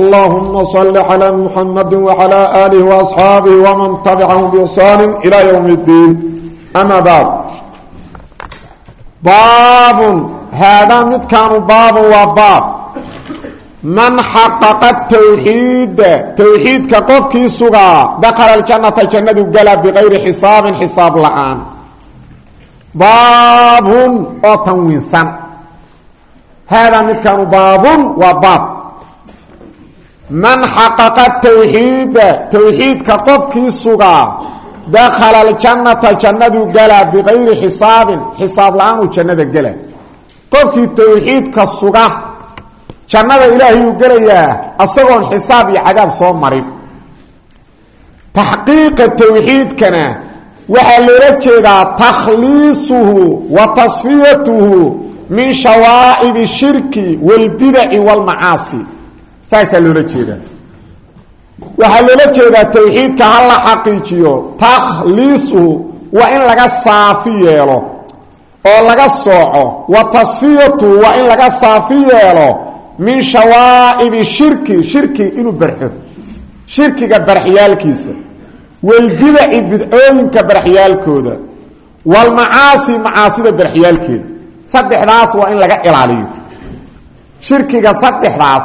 allahuma salli calaa muxamadi wacalaa aalihi waasxaabihi waman tabicahum biixsaani ilaa ywmi اddiin ama baad baabun haadaan midkaanu baabun waa baab. Man xaqaqa tawxiida towxiidka qofkii sugaa dakala aljannata jannadu gala biqayri xisaabin xisaab la'aan. Baabun oo tanwiinsan. Haadaan midkaanu baabun waa baab man xaqaqa tawxiida tawxiidka qofkii sugaa dakhala aljannata jannaduu galaa bikayri xisaabin xisaab la'aanuu jannada gela qofkii tawxiidka suga jannada ilaahayuu gelayaa asagoon xisaab iyo cadaab soo marin. Taxqiiqa tawxiidkana waxaa loola jeedaa takhliisuhu wa tasfiyatuhu min shawaa'ib shirki wاlbidaci wاlmacaasi saasaa loola jeedaa. Waxaa loola jeedaa tawxiidka ha la xaqiijiyo takhliisuhu waa in laga saafi yeelo oo laga sooco. Wa tasfiyatuhu waa in laga saafi yeelo min shawaa'ibi shirki shirki inuu barxo shirkiga barxyaalkiisa walbidaci bidcooyinka barxyaalkooda walmacaasi macaasida barxyaalkeeda saddexdaas waa in laga ilaaliyo. Shirkiga saddexdaas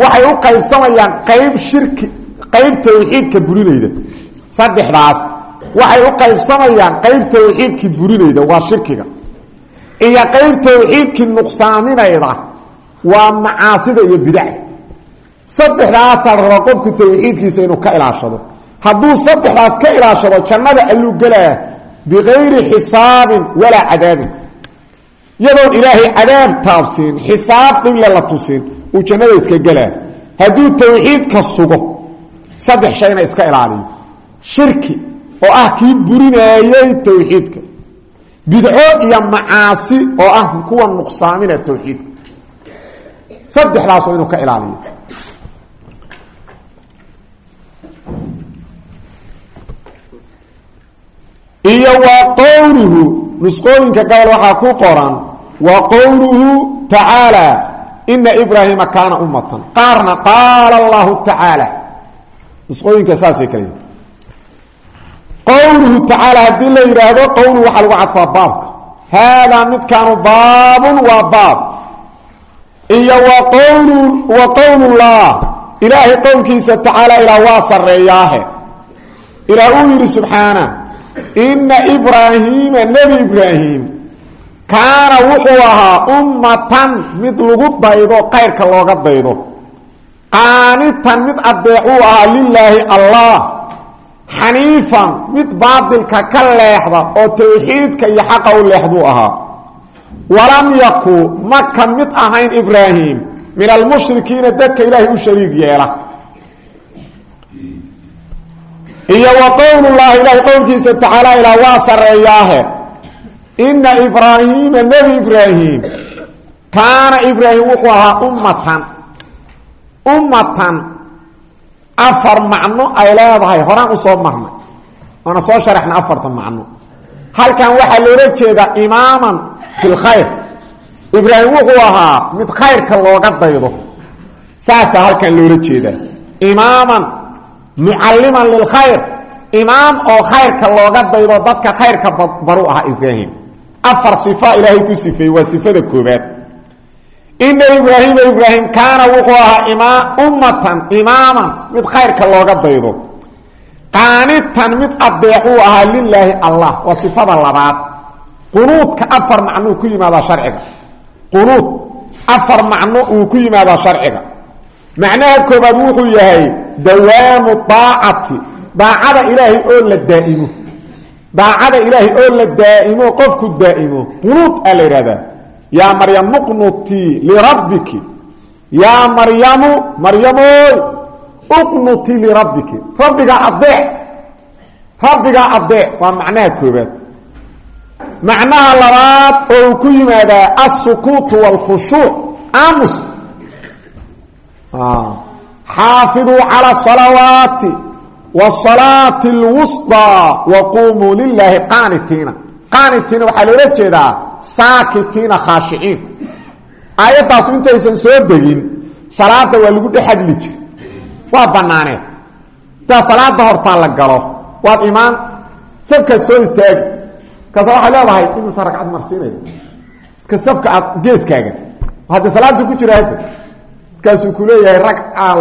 waxay u qaybsamayaan qayb shirki qayb tawxiidka burinayda. Saddexdaas waxay u qaybsamayaan qayb tawxiidkii burinayda waa shirkiga. Iyo qayb tawxiidkii nuqsaaminayda waa macaasida iyo bidacda. Saddexdaasaa la rabaa qofku tawxiidkiisa inuu ka ilaashado. Hadduu saddexdaas ka ilaashado jannada alluu gelaa bikayri xisaabin walaa cadaabin. Iyadoon ilaahay cadaab taabsiin xisaab dhible la tusin uu jannada iska gelaa hadduu tawxiidka sugo saddex shayna iska ilaaliyo shirki oo ah kii burinaayey tawxiidka. Bidco iyo macaasi oo ah kuwa nuqsaamina tawxiidka. Saddexdaas waa inuu ka ilaaliyo. Iyo wa qowluhu nusqooyinka gobol waxaa ku qoran wa qowluhu tacaala ina ibraahima kaana ummatan qaarna qaala allahu tacaala nusqooyinka saasay kale qowluhu tacaala haddii la yidhaahdo qowluhu lagu cadfaa baabka haadaa midkaanu baabun waa baab iyo wa qowlu wa qowlullah ilaahay qowlkiisa tacaala ilaa waa sarreeyaahe ilaa uu yidhi subxaana ina ibraahiima nebi ibraahim kaana wuxuu ahaa ummatan mid lagu daydo qayrka looga daydo. Qaanitan mid adeecuu ahaa lilaahi allah xaniifan mid baadilka ka leexda oo tawxiidka iyo xaqa u leexduu ahaa. Walam yaku maka mid ahayn ibraahim. Min almushrikiina dadka ilaahay u shariig yeela. Iyo wa qowlullahi ilaahay qowlkiisa ina ibraahiima nebi ibraahim kaana ibraahim wuxuu ahaa ummatan. Ummatan. Afar macno ay leedahay. Horaan u soo marnay. Waana soo sharaxna afarta macno. Halkan waxaa loola jeedaa imaaman fi lkhayr ibraahim wuxuu ahaa mid khayrka looga daydo. Saasaa halkan loola jeedaa. Imaaman. Mucalliman lilkhayr imaam oo khayrka looga daydo dadka khayrka baru ahaa ibraahim afar sifa ilaahay ku sifeeyey waa sifada koobaad ina ibraahima ibraahim kaana wuxuu ahaa ima ummatan imaaman mid khayrka looga daydo. Qaanitan mid adeecuu ahaa lilaahi allah waa sifada labaad. Qunuudka afar macnuu ku yimaadaa sharciga. Qunuud afar macno uu ku yimaadaa sharciga. Macnaha koobaad wuxuu yahay dawaamu daacati daacada ilaahay oo la daa'imo daacada ilaahay oo la daaimo qofku daaimo qunuud aa la yidhahdaa yaa maryamu qnutii lirabbiki yaa maryamu maryamoy uqnutii lirabbiki rabbiga adeec rabbiga adeec waa macnaha koobaad macnaha labaad oo uu ku yimaadaa alsukuutu wاlkhushuuc aamus. Xaafiduu calى salawaati wالصalaati اlwusطىa waqumuu lilaahi qaanitiina qaanitiina waxaa loola jeedaa saakitiina khaashiciin aayaddaasu intaysan soo degin salaada waa lagu dhex hadli jir waa banaaneed intaa salaada hortaa la galo waad imaan safkaad soo istaagi kaasa waxaad leedahay imisa ragcad marsiinaya ka safka aad geeskaaga hadda salaada ku jira hadda markaasuu ku leeyahay ragcaal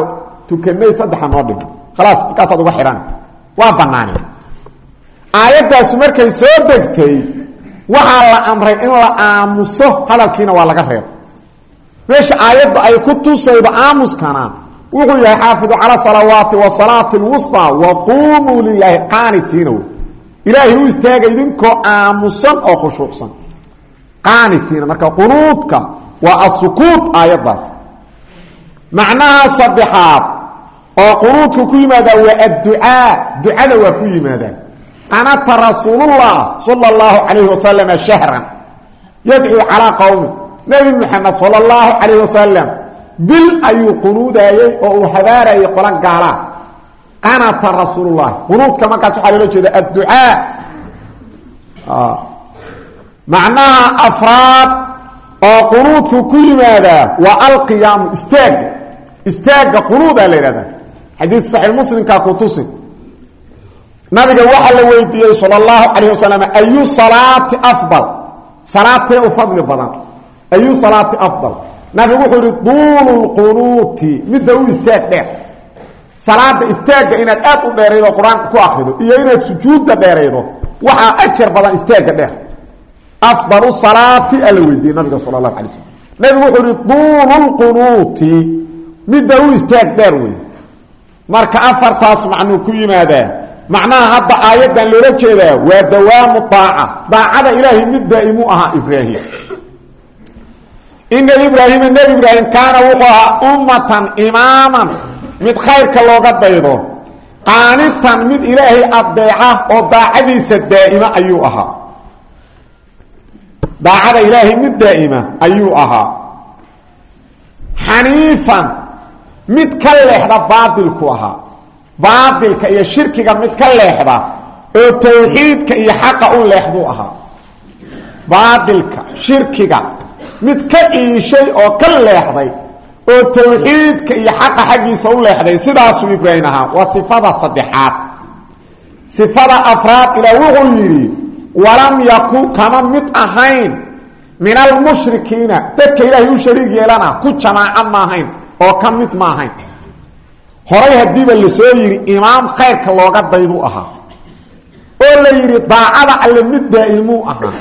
tukanay saddexa noo dhig khalaas markaasaad uga xidhan waa banaaneen aayaddaasu markay soo degtay waxaa la amray in la aamuso hadalkiina waa laga reebo. Meesha aayadda ay ku tusaydo aamuskana wuxuu yahay xaafidu cala salawaati wasalaati lwusطى waqumuu lilaahi qaanitiina wey ilaahay u istaaga idinkoo aamusan oo khushuucsan. Qaanitiina marka qunuudka waa asukuut aayaddaas. Macnaha saddexaad oo qunuudka ku yimaadaa waa adducaa. Ducada waa ku yimaadaa qanata rasuulullah sala اllahu calayhi wasalama shahran yadcuu calaa qowmi nebi moxamed sala اllahu calayh wasalam bil ayuu qunuudaayey oo uu habaarayay qolo gaalaa qanata rasuulullahi qunuudka markaas waxaa loola jeeda adducaa. Macnaha afraad oo qunuudku ku yimaadaa waa alqiyaamu istaaga istaaga qunuudaa la yihahdaa xadiid saxiix muslimkaa ku tusin. Nabiga waxaa la weydiiyey sala اllahu calayh wasalam ayu salaati afdal? Salaadtee u fadli badan. Ayu salaati afdal? Nabigu wuxuu yihi duulu lqunuuti midda u istaag dheer. Salaada istaagga inaad aad u dheeraydo qur'aanka ku akrido iyo inaad sujuudda dheeraydo waxaa ajar badan istaagga dheer. Afdalu salaati ala weydiiyey nabiga sala allahu alay u marka afartaas macnuu ku yimaadaa. Macnaha hadda aayaddan loola jeedaa waa dawaamu daaca. Daacada ilaahay mid daa'imuu ahaa ibraahim. Ina ibraahima nebi ibraahim kaana wuxuu ahaa ummatan imaaman. Mid khayrka looga daydo. Qaanitan mid ilaahay adeeca oo daacadiisa daa'ima ayuu ahaa. Daacada ilaahay mid daa'ima ayuu ahaa. Xaniifan mid ka leexda baatilku ahaa. Baatilka iyo shirkiga mid ka leexda oo tawxiidka iyo xaqa u leexduu ahaa. Baatilka shirkiga mid ka iishay oo ka leexday oo tawxiidka iyo xaqa xaggiisa u leexday sidaasuu ibraahim ahaa waa sifada saddexaad. Sifada afraad ilaa wuxuu yidhi walam yakun kama mid ahayn min almushrikiina dadka ilaahay u shariig yeelana ku jamaaco maahayn oo ka mid ma ahayn. Horay haddiiba la soo yidhi imaam khayrka looga daydu ahaa. Oo la yidhi daacada alle mid daa'imuu ahaa.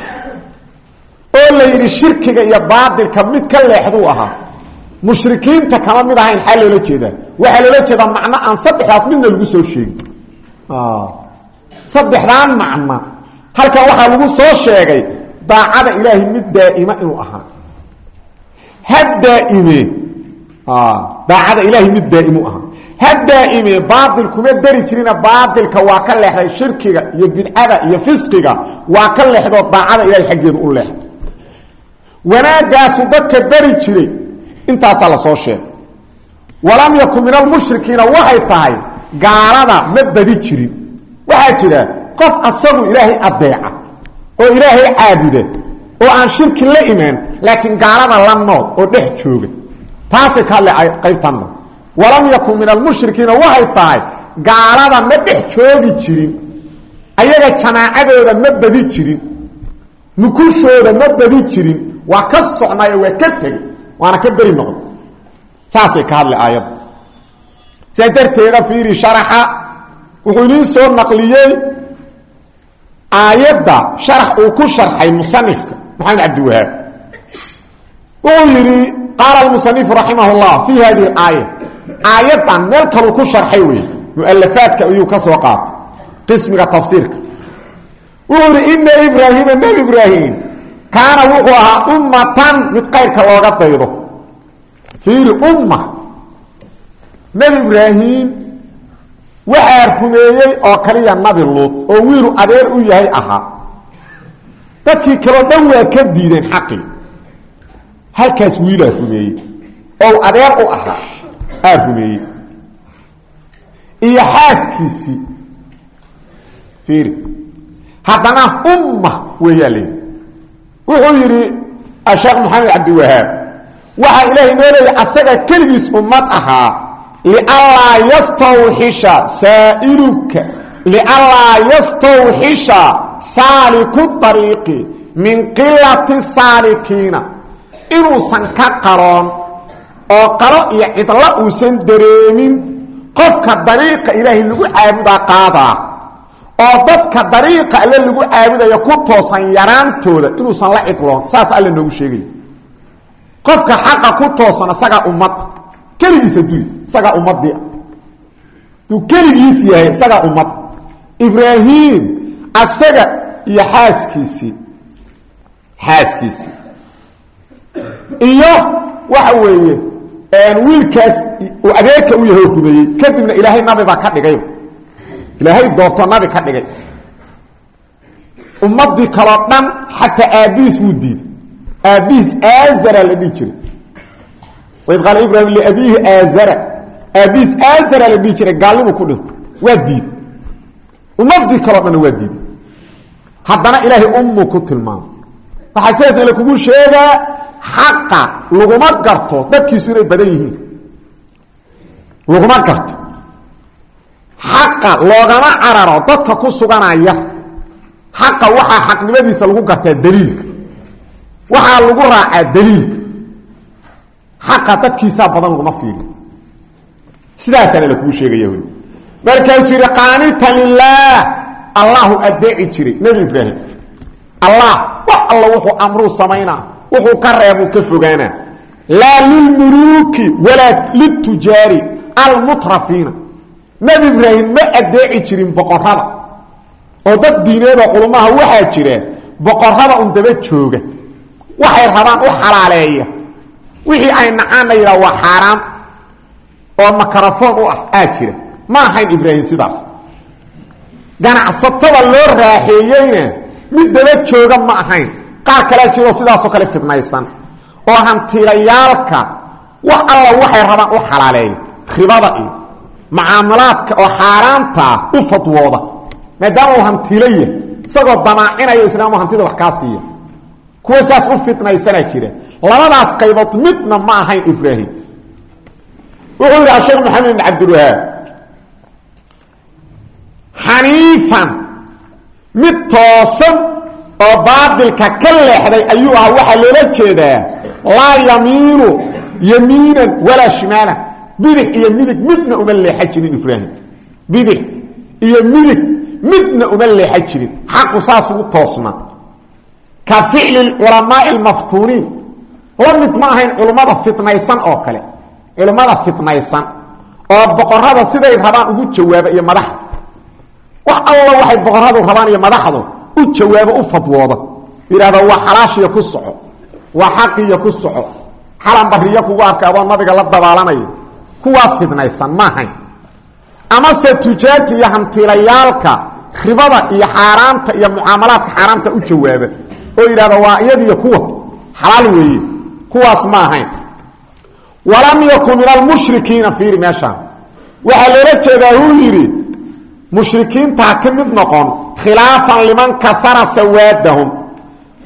Oo la yidhi shirkiga iyo baadilka mid ka leexduu ahaa. Mushrikiinta kama mid ahayn xaa loola jeedaa. Waxaa loola jeedaa macno aan saddexdaas midna lagu soo sheegin. Saddexdaan macno. Halkan waxaa lagu soo sheegay daacada ilaahay mid daa'ima inuu ahaa. Ha daa'ime daacada ilaahay mid daa'imuu ahaa. Ha daa'ime baatil kuma dari jirina baatilka waa ka leexday shirkiga iyo bidcada iyo fisqiga. Waa ka leexdoo daacada ilahay xaggeedu u leexday. Wanaagaasu dadka beri jiray. Intaasaa la soo sheegay. Walam yakun min almushrikiina waxay tahay gaalada ma badi jirin. Waxaa jira qof asagu ilaahay adeeca oo ilaahay caabuda oo aan shirki la imaan laakiin gaalada la nool oo dhex jooga taasay ka hadla qaybtanna walam yakun min almushrikiina waxay tahay gaalada ma dhex joogi jirin ayaga jamaacadooda ma badi jirin nukushooda ma badi jirin waa ka socnaayo waa ka tegey waana ka beri noqon. Saasay ka hadlay aayadda darteeda fiiri sharaxa wuxuu idiin soo naqliyey aayadda sharax uu ku sharxay musanifka maxamed cabdiwahaab wuxuu yidhi qaala almusanifu raximah llah fi hadihi alaaya aayaddan meel kaluu ku sharxay wey mualafaadka ayuu ka soo qaatay qismiga tafsiirka wuxuu yidhi ina ibraahima nebi ibraahim kaana wuxuu ahaa ummatan mid qayrka looga daydo fiiri umma nebi ibraahim waxaa rumeeyey oo kaliya nabi luud oo wiilu adeer u yahay ahaa dadkii kaloo waa ka diideen halkaas wiilaa rumeeyey. Oo adeer u ahaa. Aa rumeeyey. Iyo xaaskiisii fiiri. Haddana umma weeyaa wuxuu yidhi asheekh maxamed cabdiwahaab waxaa ilaahay noo asaga keligiis ummad ahaa. Lianlaa yastawxisha saailuka. Lianlaa yastawxisha saaliku dariiqi min qilati saalikiina inuusan ka qaroon oo qaro iyo cidlo uusan dareemin qofka dariiqa ilaahay lagu caabudaa qaadaa oo dadka dariiqa alle lagu caabudaya ku toosan yaraantooda inuusan la cidloon saas alle noogu sheegaya qofka xaqa ku toosan isagaa ummad keligiis adduunya isagaa ummadii aduu keligiis yahay isagaa ummad. Ibraahim asaga iyo xaaskiisii xaaskiisii iyo waxa weeye wiilkaas uu adeerka u yahay oo kadibna ilaahay nabi baa ka dhigay. Ilaahay doorto nabi ka dhigay. Ummadii kaloo dhan xataa aabbihiis wuu diiday. Aabbihiis aazara la dhihi jiray. Waid qaala ibrahim liabiihi aazara. Aabbihiis aazara la dhihi jiray ku dhintay waa diiday. Ummadii kaloo dhanna waa diiday. Haddana ilaahay ummu ku tilmaamay. Waxaa sidaas la kugu sheegaa xaqa laguma garto dadkiisu inay badan yihiin. Laguma garto. Xaqa loogama cararo dadka ku suganaya. Xaqa waxaa xaqnimadiisa lagu gartaa daliilka. Waxaa lagu raacaa daliilka. Xaqa dadkiisaa badan laguma fiiriyo. Sidaasaana la kuu sheegaya wy markaasuu yidhi qaanita lilaah allahu adeeci jiray. Nebi ibraahim. Allah wax alla wuxuu amruu samaynaa wuxuu ka reebuu ka fogaanaa. Laa lilmuluuki walaa litujaari almutrafiina. Nebi ibraahim ma adeeci jirin boqorada oo dad diineedoo culummaha waxaa jira boqorada un daba jooga. Waxay rabaan u xalaaleeya. Wixii ay nacaanna yidhaha waa xaaraam. Oo makarafoon u ah aa jira. Ma ahayn ibraahim sidaas. Ganacsatada loo raaxeeyeyna mid daba jooga ma ahayn qaar kalea jiroo sidaasoo kale fidnaysan oo hantiilayaalka wax alla waxay rabaan u xalaaleeya ribada iyo mucaamalaadka oo xaaraantaa u fadwooda. Maadaama uu hantiilo yahay isagoo damaacinayo islaamu hantida wax kaa siiya kuwa saas u fidnaysanaa jira labadaas qaybood midna ma ahayn ibraahim. Wuxuu yidhi asheekh maxamed ibn cabdilwahaab xaniifan mid toosan oo baadilka ka leexday ayuu ahaa waxaa loola jeedaa laa yamiinu yamiinan walaa shimaalan bidix iyo midig midna uma leexa jirin ibraahim. Bidix iyo midig midna uma leexa jirin. Xaqu saas ugu toosna. Ka ficli culamaai lmaftuuniin la mid ma ahayn culummada fitnaysan oo kale. Culummada fitnaysan oo boqorada siday rabaan ugu jawaaba iyo madaxda wax alla waxay boqoradu rabaan iyo madaxdu u jawaabo u fadwooda. Yidhahda waa xalaashiya ku soco. Waa xaqiya ku soco. Xalan bariyo kugu arka nabiga la dabaalanayo. Kuwaas fidnaysan ma ahayn. Amase tujaarta iyo hantiilayaalka ribada iyo xaaraanta iyo mucaamalaadka xaaraamta u jawaaba oo yidhahda waa iyadiyo kuwa. Xalaal weeye. Kuwaas ma ahayn. Walam yakun min almushrikiina fiiri meeshaan. Waxaa loola jeedaa huu yidhi mushrikiintaa ka mid noqon khilaafan liman kahara sawaadahum.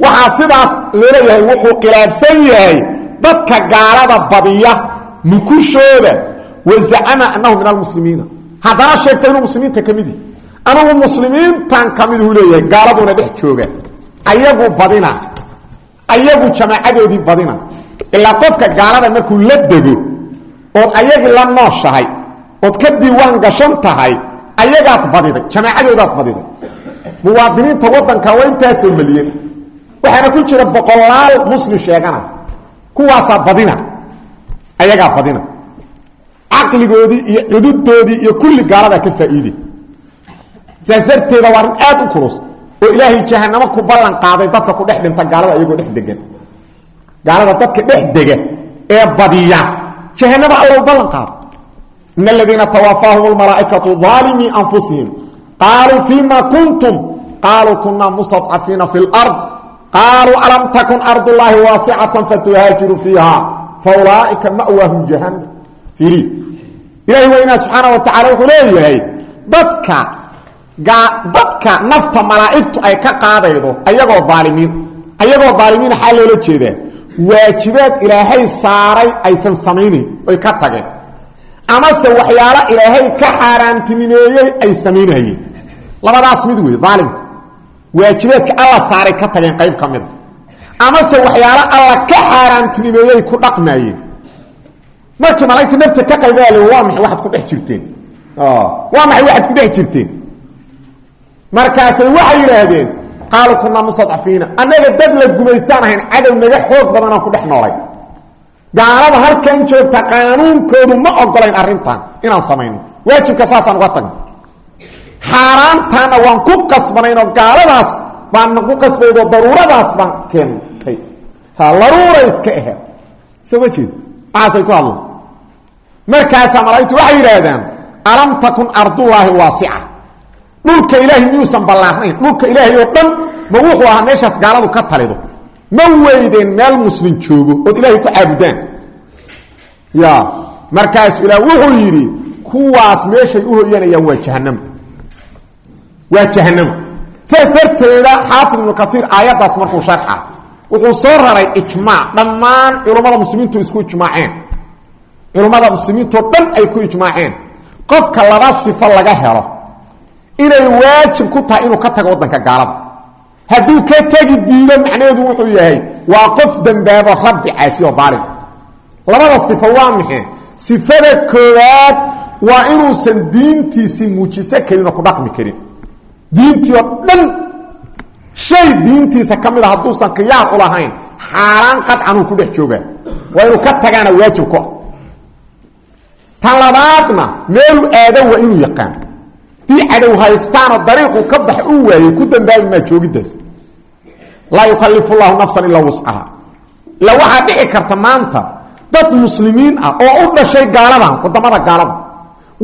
Waxaa sidaas looleeyahay wuxuu khilaafsan yahay dadka gaalada badiya nukushooda wa zacama annahu min almuslimiina haddana sheegta inuu muslimiinta ka mid yahi anugu muslimiintan ka miduu leeyahay gaaladuna dhex jooga. Ayagu badina. Ayagu jamaacadoodii badina. Ilaa qofka gaalada markuu la dego ood ayagii la nooshahay ood ka diiwaan gashan tahay ayagaad badiday jamaacadoodaad badiday muwaadiniinta wadanka waa intaasoo malyan waxaana ku jira boqolaal muslim sheegana. Kuwaasaa badina. Ayagaa badina. Caqligoodii iyo cududoodii iyo kulli gaaladaa ka faaiide saas darteeda waa arrin aad u kurus oo ilaahay jahanamo ku ballan qaaday dadka ku dhex dhinta gaalada iyagoo dhex degan gaalada dadka dhex dega ee badiya. Jahanaba alla ballan qaado in aladiina tawaafaahum lmalaaikatu aalimii anfusihim. Qaaluu fima kuntum qaaluu kunaa mustadcafiina fi lard qaaluu alam takun ardullaahi waasicatan fatuhaajiru fiiha fa ulaaika ma'waahum jahannam iri ilaahi weynaa subxaana wa tacala wuxuu leeyahay dadka dadka nafta malaa'igtu ay ka qaadaydo ayagoo aalimiin ayagoo aalimiin xaa loola jeedaa waajibaad ilaahay saaray aysan samaynayn oy ka tageen amase waxyaalo ilaahay ka xaaraantinimeeyey ay samaynayeen labadaas mid wey aalimka waajibaadka alla saaray ka tageen qayb ka mida amase waxyaalo alla ka xaaraantinimeeyey ku dhaqmaayeen markii malaigta nafta ka qaydaal waa maxay waxaad ku dhex jirteen? Waa maxay waxaad ku dhex jirteen? Markaasay waxay yidhaahdeen qaaluu kunaa mustadcafiina annaga dad la gumaystaan ahayn naga xoog badanaan ku dhex noolay gaalada halkan joogta qaanuunkoodu ma ogolayn arrintan inaan samayno. Waajibka saasaan uga tagno xaaraantaana waan ku qasbanaynoo gaaladaas baana ku qasbaydoo daruuradaas baan keentay. Laruura iska ahe soo ma jeed? Maxaasay ku hadlan markaasaa malaa'igtu waxay yidhaahdaan alam takun ardullaahi waasica? Dhulka ilaahay miyuusan ballaarnayn? Dhulka ilaahay oo dhan ma wuxuu ahaa meeshaas gaaladu ka talido? Ma weydeen meel muslim joogo ood ilaahay ku caabudaan? Ya markaasu ilaah wuxuu yidhi kuwaas meeshay u hoyanayaan waa jahanamo waa jahanamo sidaas darteeda xaafid ibnu kaiir aayaddaas markuu sharxa wuxuu soo raray ijmaac dhammaan culummada muslimiintu isku ijmaaceen. Culummada muslimiintoo dhan ay ku ijmaaceen. Qofka laba sifo laga helo inay waajib ku tahay inuu ka tago waddanka gaalada. Hadduu ka tegi diido macnaheedu wuxuu yahay waa qof dembaabo rabbi caasi oo daalim labada sifo waa maxe sifada koowaad waa inuusan diintiisii muujiso karin oo ku dhaqmi karin diintii oo dhan shay diintiisa ka mid a hadduusan khiyaar u lahayn xaaraan qadcan uu ku dhex joogaa waa inuu ka tagaana waajib ku ah. Tan labaadna meeluu aado waa inuu yaqaan. Dii cadow haystaanoo dariiquu ka bax u waayey ku dambaabi maa joogiddaas. Laa yukalifu llahu nafsan ilaa wuscaha ila waxaa dhici karta maanta dad muslimiin ah oo u dhashay gaaladan waddamada gaalada.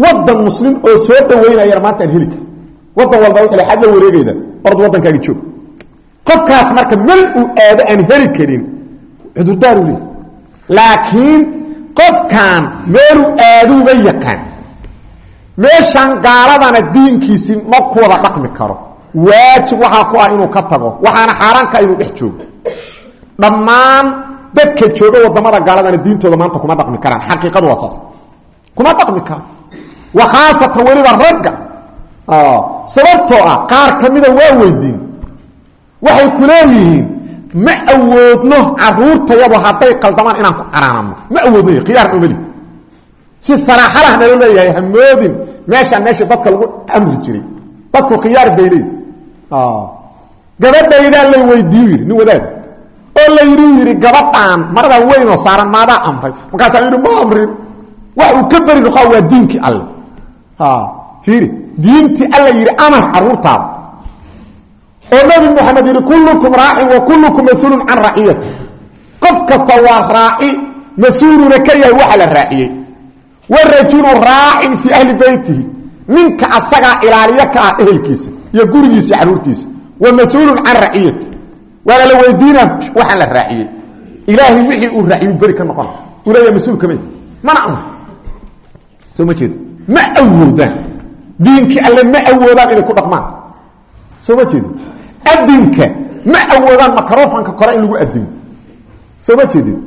Wadan muslim oo soo dhaweynayana maanta aan wadan walba wuxuu xad la wareegayda ord waddankaaga joog. Qofkaas marka mel uu aado aan heli karin cudurdaaru leey laakiin qofkan meeluu aaduuba yaqaan meeshan gaaladana diinkiisii ma ku wada dhaqmi karo. Waajib waxaa ku ah inuu ka tago waxaana xaaraanka inuu dhex joogo. Dhammaan dadka jooga waddamada gaaladana diintooda maanta kuma dhaqmi karaan. Xaqiiqadu waa saas. Kuma dhaqmi karaan. Wa khaasatan weliba ragga sababtoo ah qaar ka mida waa weydiin waxay ku leeyihiin ma awoodno caruurtayadu hadday qaldamaan inaan ku canaanano ma awoodno khiyaar umali si saraaxalah nalo leeyahay hamoodin meeshaan meesha dadka lagu amri jiray. Dadku khiyaar bay leey gabadhaydaa la weydiiyu yidhi nin wadaad oo la yidhi gabadhaan maradan weynoo saaran maadaa amray. Markaasaa yidhi ma wax uu ka beri noqaa waa diinkii alle. Fiiri diintii alla yidhi amar caruurtaada. Oo nabi moxamed yidhi kullukum raacin wa kullukum mas'uulun can raciyati qof kasta waa raaci mas'uuluna ka yahay waxa la raaciyey. Warajulu raacin fii ahli beytihi ninka asagaa ilaaliyo ka ah ehelkiisa iyo gurigiisa caruurtiisa. Wa mas'uulun can raciyati waana la weydiina waxaan la raaciyey. Ilaahay wixii uu raaciyu beri ka noqona uu mas'uul kama mana ma awoodaan diinkii alle ma awoodaan inay ku dhaqmaan. Soo ma jeedin? Adinka ma awoodaan microfonka kore in lagu adimo soo ma jeedin?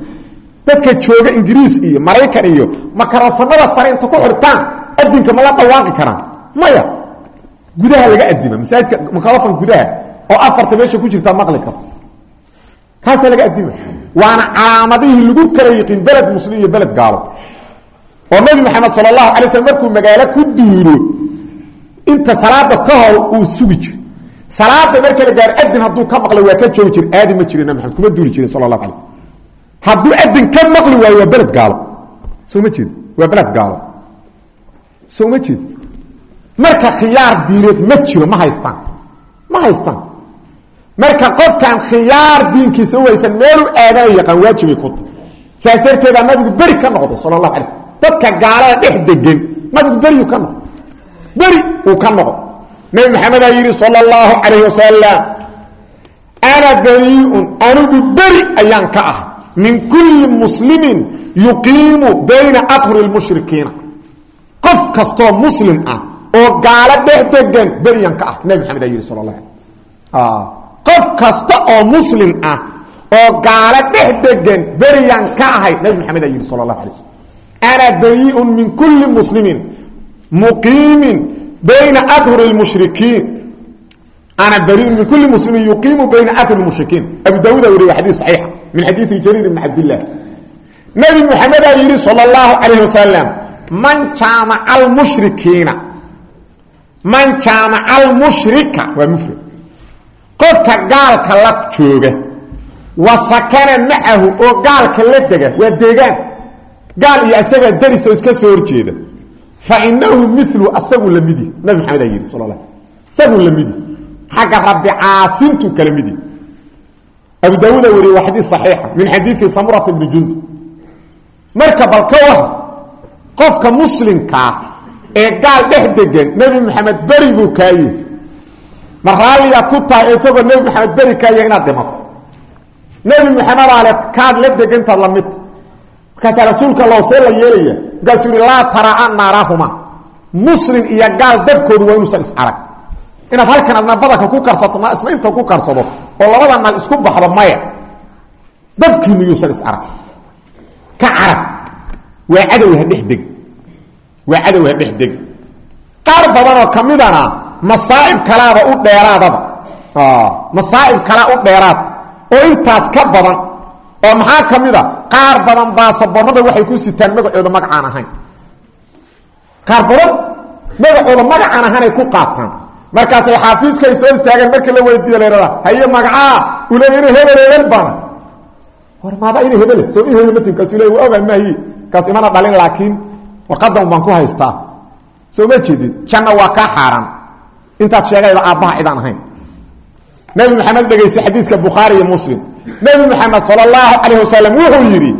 Dadka jooga ingiriis iyo maraykan iyo microfonada sare inta ku xirtaan adinka ma la dhawaaqi karaan? Maya. Gudaha laga adima masaajidka microfon gudaha oo afarta meesha ku jirtaa maqli karo. Kaasaa laga adima waana calaamadihii lagu kala yiqiin beled muslim iyo beled gaalo. Oo nabi maxamed sal allahu alay slm markuu magaalo ku inta salaada ka hor uu sugi jiro salaada marka la gaaro adin hadduu ka maqlay waa ka joogi jir aadi ma jirin nabi maxamed kuma duuli jirin sal allahu alay adin ka maqli waayo waa beled gaalo. Soo ma jeed waa beled gaalo. Soo ma jeed. Marka khiyaar diineed ma jiro ma haystaan. Ma haystaan. Marka qofkan khiyaar diinkiisa u haysan meeluu aadana yaqaan waajibay ku tahy saas darteedaa nabigu beri ka noqday sal allahu dadka gaalada dhex degan nabigu beriu ka noqo beri uu ka noqo nabi maxamedaa yidhi sala allahu calayh ana beriiun anigu beri ayaan ka ah min kulli muslimin yuqiimu bayna adhuri lmushrikiina qof kastoo muslim ah oo gaalo dhex degan beriyaan ka ah nabi maxamed aa yidhi sal la qof oo muslim ah oo gaalo dhex degan beriyaan ka ahay nabi maxamed aa yidhi sal ana beriiun min kulli muslimin muqiimin bayna adhuri lmushrikiin ana beriiun min kulli muslimin yuqiimu bayna adhuri lmushrikiin abu daawuda wariy waa xadiis saxiixa min xadiidi jariir ibn cabdillah nabi maxamedaa yidhi sal اllahu calayh wasalam man jaamaca almushrikiina man jaamaca almushrika waa mufrad qofka gaalka la jooga wa sakana macahu oo gaalka la dega waa deegaan gaal iyo isagaa daris oo iska soo horjeeda fa inahu milu asagu la midi. Nabi maxamed aa yidhi sal isagu la midi. Xagga rabbi caasintuu kala midi. Abu daawuuda wariye waa xadiis saxiixa min xadiidi samurata bni jundi marka bal ka war qofka muslimkaa ee gaal dhex degan nebi maxamed beri buu kaaye ma raalligaad ku tahay isagoo nebi maxamed beri kaaya inaad dhimato. Nebi maxamedaa le kaad la degantaad la midta markaasaa rasuulka loo see la yeelaya markaasuu yihi laa taraa naarahuma muslim iyo gaal dabkoodu waa inuusan is arag inaad halkan adna badanka ku karsato ma isna inta ku karsado oo labada nal isku baxdo maya dabkiinu yuusan is arag ka carab. Waa cadow ha dhex deg. Waa cadow ha dhex deg. Qaar badanoo ka midana masaa'ib kalaaba u dheeraadaba. Masaa'ib kalaa oo intaas ka badan oo maxaa ka mid a? Qaar badan baasaborada waxay ku sitaan magacooda magacaan ahayn. Qaar badan magacooda magacaan ahayn ay ku qaataan. Markaasay xaafiiskay soo istaageen markii la weydiiyo laydhada haye magacaa uu leeya ina hebel hebel bana war maada ina hebele soo in hebel matin kaasu le waa ogaa maahi kaasu imana dhalin laakiin warqadan baan ku haystaa. Soo ma jeedid janna waa kaa xaaraan. Intaad sheegayba aabbaha cidaan ahayn. Nabi maxamed dhegaysta xadiiska bukhaari iyo muslim nabi maxamed sal اllahu calayh wasalam wuxuu yidhi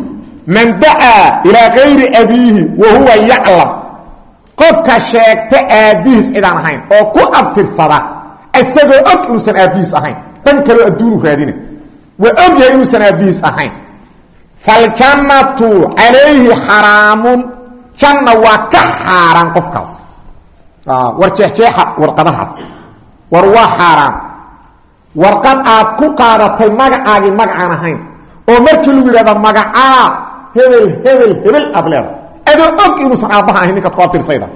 man dacaa ilaa kayri abiihi wa huwa yaclam qofka sheegta aabbihiis cidaan ahayn oo ku abtirsada isagoo og inuusan aabbihiis ahayn dan kaloo adduunu raadina waa og yahay inuusan aabbihiis ahayn. Faljannatu calayhi xaraamun janna waa ka xaaraan qofkaas. War jeexjeexa war waa xaaraan warqad aad ku qaadatay magacaagii magacaan ahayn. Oo markii lagu yidhahda magacaa hebel hebel hebel aad adoo og inuusan aabbaha ahayn ninkaad ku abtirsayda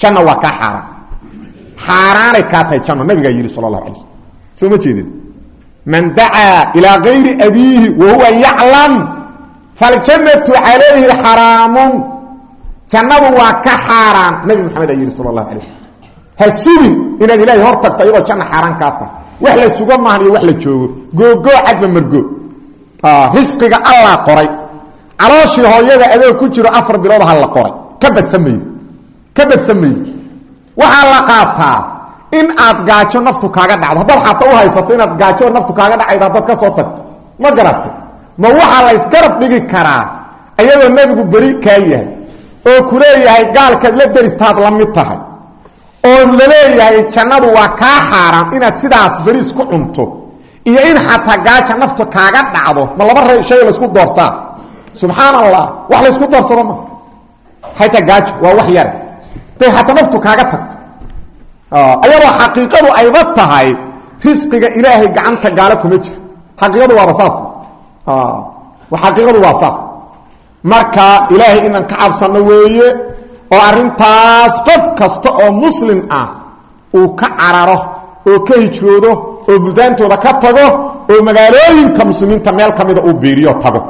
janna waa kaa xaaraan. Xaaraanay kaa tahay janno nabigaa yidhi sala allahu jeedin? Man dacaa ilaa kayri abiihi wa huwa yaclam faljannatu calayhi xaraamun jannadu waa ka xaaraan. Nabi maxamed aa yidhi sala allahu alay slm ha sugin inaad ilaahay hor tagto iyadoo wax la sugo maahan iyo wax la joogo. Googoo cadba margo. Risqiga allaa qoray. Calooshii hooyada adoo ku jiro afar bilood ha la qoray. Ka badsan maydo ka badsan maydo waxaa la qaataa in aad gaajo naftu kaaga dhacdo. Haddaad xataa u haysato inaad gaajo naftu kaaga dhacaydo haddaad ka soo tagto. Ma garatay ma waxaa la ysgarab dhigi karaa iyadoo nebigu beri kaa yahay oo ku leeyahay la deristaad la mid tahay oo la leeyahay jannadu waa kaa xaaraan inaad sidaas beriis ku cunto. Iyo in xataa gaaja naftu kaaga dhacdo ma laba shay laysku doortaa subxaan allah wax laysku doorsado ma. Hayta gaajo waa wax yare day xataa naftu kaaga tagto. Ayadoo xaqiiqadu ayba tahay risqiga ilaahay gacanta gaalo kuma jiro xaqiiqadu waaba saas. Xaqiiqadu waa saas. Marka ilaahay inaan ka cabsano weeye oo arrintaas qof kasta oo muslim ah uu ka cararo oo ka hijroodo oo buldaantooda ka tago oo magaalooyinka muslimiinta meel ka uu biiriyo tago.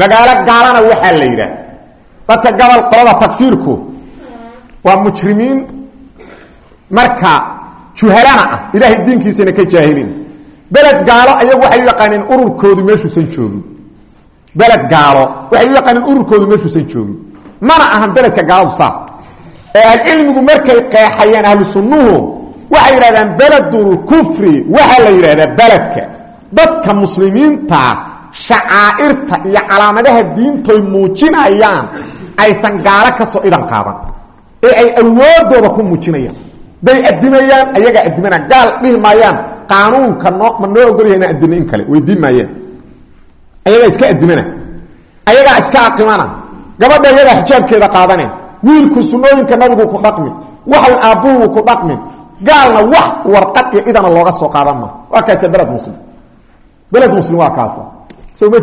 Magaalo gaalana waxaa la yidhaah. Dadka gobol qolada takfiirku waa mujrimiin marka juhalana ah ilaahay diinkiisana ka jaahilin. Beled gaalo ayagu waxay yaqaaneen ururkoodu meeshuusan joogin. Beled gaalo waxay yaqaaneen ururkoodu meeshuusan joogin mana ahan beledka gaaladu saas ee ahlucilmigu markay qeexayeen ahlu sunnuhu waxay yidhahdaan beledulkufri waxaa la yidhahdaa beledka. Dadka muslimiinta shacaa'irta iyo calaamadaha diintoy muujinayaan aysan gaalo ka soo idan qaadan. Ee ay awoodooda ku muujinayaan. Day adimayaan ayagaa adimana gaal dhihi maayaan. Qaanuunka noo ma noo kale weydiin maayaan ayagaa iska adimana ayagaa iska aqimana gabadha ayagaa xijaabkeeda qaadane wiilku sunooyinka nabigu ku dhaqmi waxan aabbuhu ku dhaqmin gaalna wax warqad iyo idana looga soo qaadan ma. Waa kaasa beled muslim. Beled muslim waa kaasa soo ma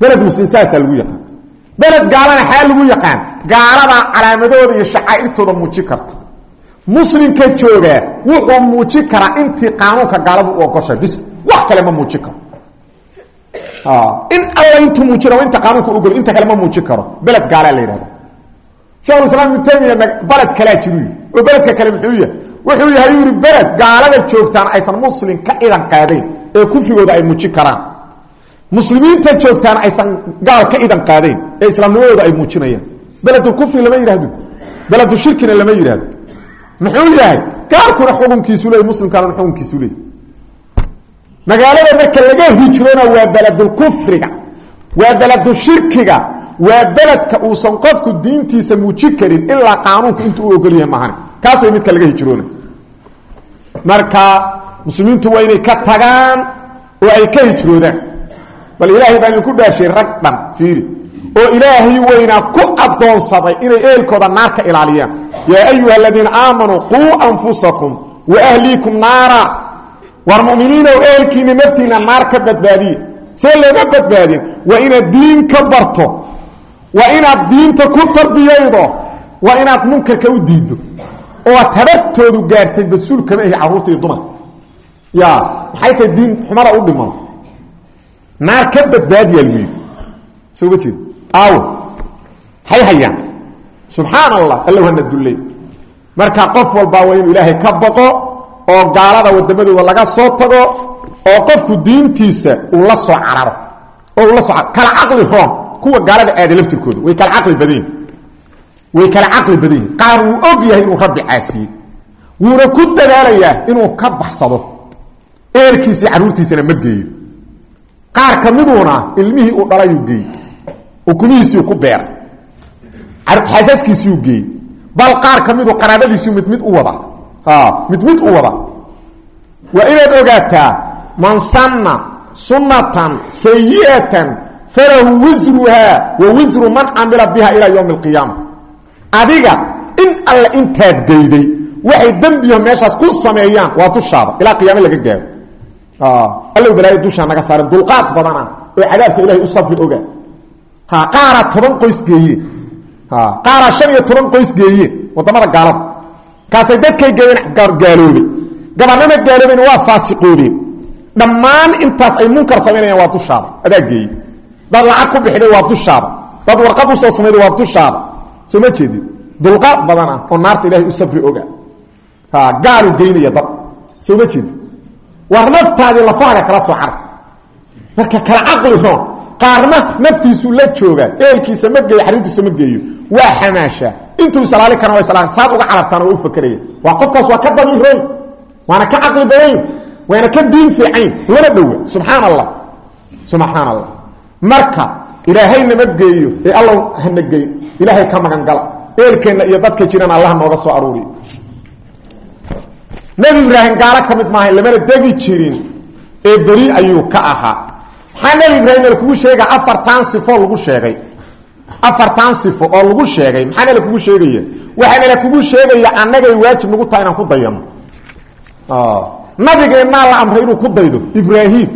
beled muslim saasaa lagu yaqaan. Beled gaalana xaa lagu yaqaan. Gaalada calaamadooda iyo shacaa'irtooda muuji karta. Muslimka joogaa wuxuu muuji karaa intii qaanuunka gaaladu u ogoshay. Bis wax kale ma muuji karo in alla intuu muujina inta qaanuunka ugol inta kale ma muuji karo beled gaalaa la yidhahda shekul islaam ibnu taymiya baled kalaa jiru oo beledka kale muxuu wuxuu yahay yidhi beled gaalada joogtaan aysan muslim ka idan qaadayn ee kufrigooda ay muuji karaan muslimiinta joogtaan aysan gaal ka idan qaadayn ee islaamnimadooda ay muujinayaan beledu kufri lama yidhahdo beledu shirkina lama yidhahdo muxuu yahay gaalkuna xukunkiisu leey muslimkaana xukunkiisu leey magaalada marka laga hijroona waa beledulkufriga waa beledu shirkiga waa beledka uusan qofku diintiisa muuji karin ilaa qaanuunka intuu u ogol yahay maahane kaas way midka laga hijroona. Marka muslimiintu waa inay ka tagaan oo ay ka hijroodaan. Bal ilaahay baa idinku dhaashay rag dhan fiiri. Oo ilaahay weynaa ku addoonsaday inay ehelkooda naar ka ilaaliyaan. Yaa ayuha aladiina aamanuu quu anfusakum wa ahliikum naara war muminiinow ehelkiina naftiina naar ka badbaadiye. See looga badbaadin. Waa inaad diin ka barto. Waa inaad diinta ku tarbiyaydo. Waa inaad munkarka u diiddo. Oo tabartoodu gaartay mas'uul kama ahi carruurta iyo dumarka ya maxay tahay diin xumada u dhimano naar ka badbaadiyaa lagu yidhi. Soo ma jeed. Aawo hay hayaan. Subxaan allah allow hana dulley marka qof walbaa waa inuu ilaahay ka baqo oo gaalada wadamadooda laga soo tago oo qofku diintiisa uu la soo cararo oo la soo kala caqli roon kuwa gaalada aada laftirkooda way kala caqli badan way kala caqli badan qaar wuu og yahay inuu rabbi caasiyey wuuna ku dadaalayaa inuu ka baxsado. Eerkiisa iyo carruurtiisana ma geeyo. Qaar ka miduuna ilmihii uu dhalayuu geeyey. Ukumihiisiu ku beeray xasaskiisiu geeyey. Bal qaar ka midu mid mid u wada mid mid u wada waa inaad ogaataa man sanna sunnatan sayi'atan falahu wisruhaa wa wisru man camila biha ilaa ywmi اlqiyaama adiga in alle intaad geyday waxay dembiyo meeshaas ku sameeyaan waa dushaada ilaa qiyaame laga gaaro allow balaayo dushaa naga saaren dulqaad badana oo cadaabka ilahay u safri oga qaaraa toban qoys geeyeen qaaraa shan iyo toban qoys geeyeen waddamada gaalada kaasay dadkay geeyeen gaaloobay gabanana gaalooben waa faasiqoobeen dhammaan intaas ay munkar samaynayaan waa dushaada adaa geeyey dad lacag ku bixiday waa dushaada dad warqad u soo samayday waa dushaada soo ma dulqaad badan ah oo naarta ilahay u safri oga. Gaalu geynaya dad. Soo ma jeedid war naftaadii kala soo carab marka kala caqli roon qaarna naftiisuu la joogaa eelkiisa ma geeyo xariirtiisa ma geeyo. Waa xamaashaa intuu islaali kana wa isla saad uga carabtaan oo u fakeraya waa qofkaas waa ka dabiir roon. Waana ka caqli badayn waana ka diin fiicayn lama dhowa subxaan allah subxaan allah marka ilaahayna ma geeyo. Ee alla hana geey ilaahay ka magan gala. Eelkeenna iyo dadka jiraan allah nooga soo aruuriyo nebi ibraahim gaalo ka mid maahay lamana degi jirin. Ee beri ayuu ka ahaa. Maxaa nebi ibraahim lakugu sheega afartan sifo lagu sheegay afartan sifo oo lagu sheegay maxaana lakugu sheegaya waxaana lakugu sheegaya annagay waajib nagu tahay inaan ku dayano. Nabigeennaa la amray inuu ku daydo ibraahim.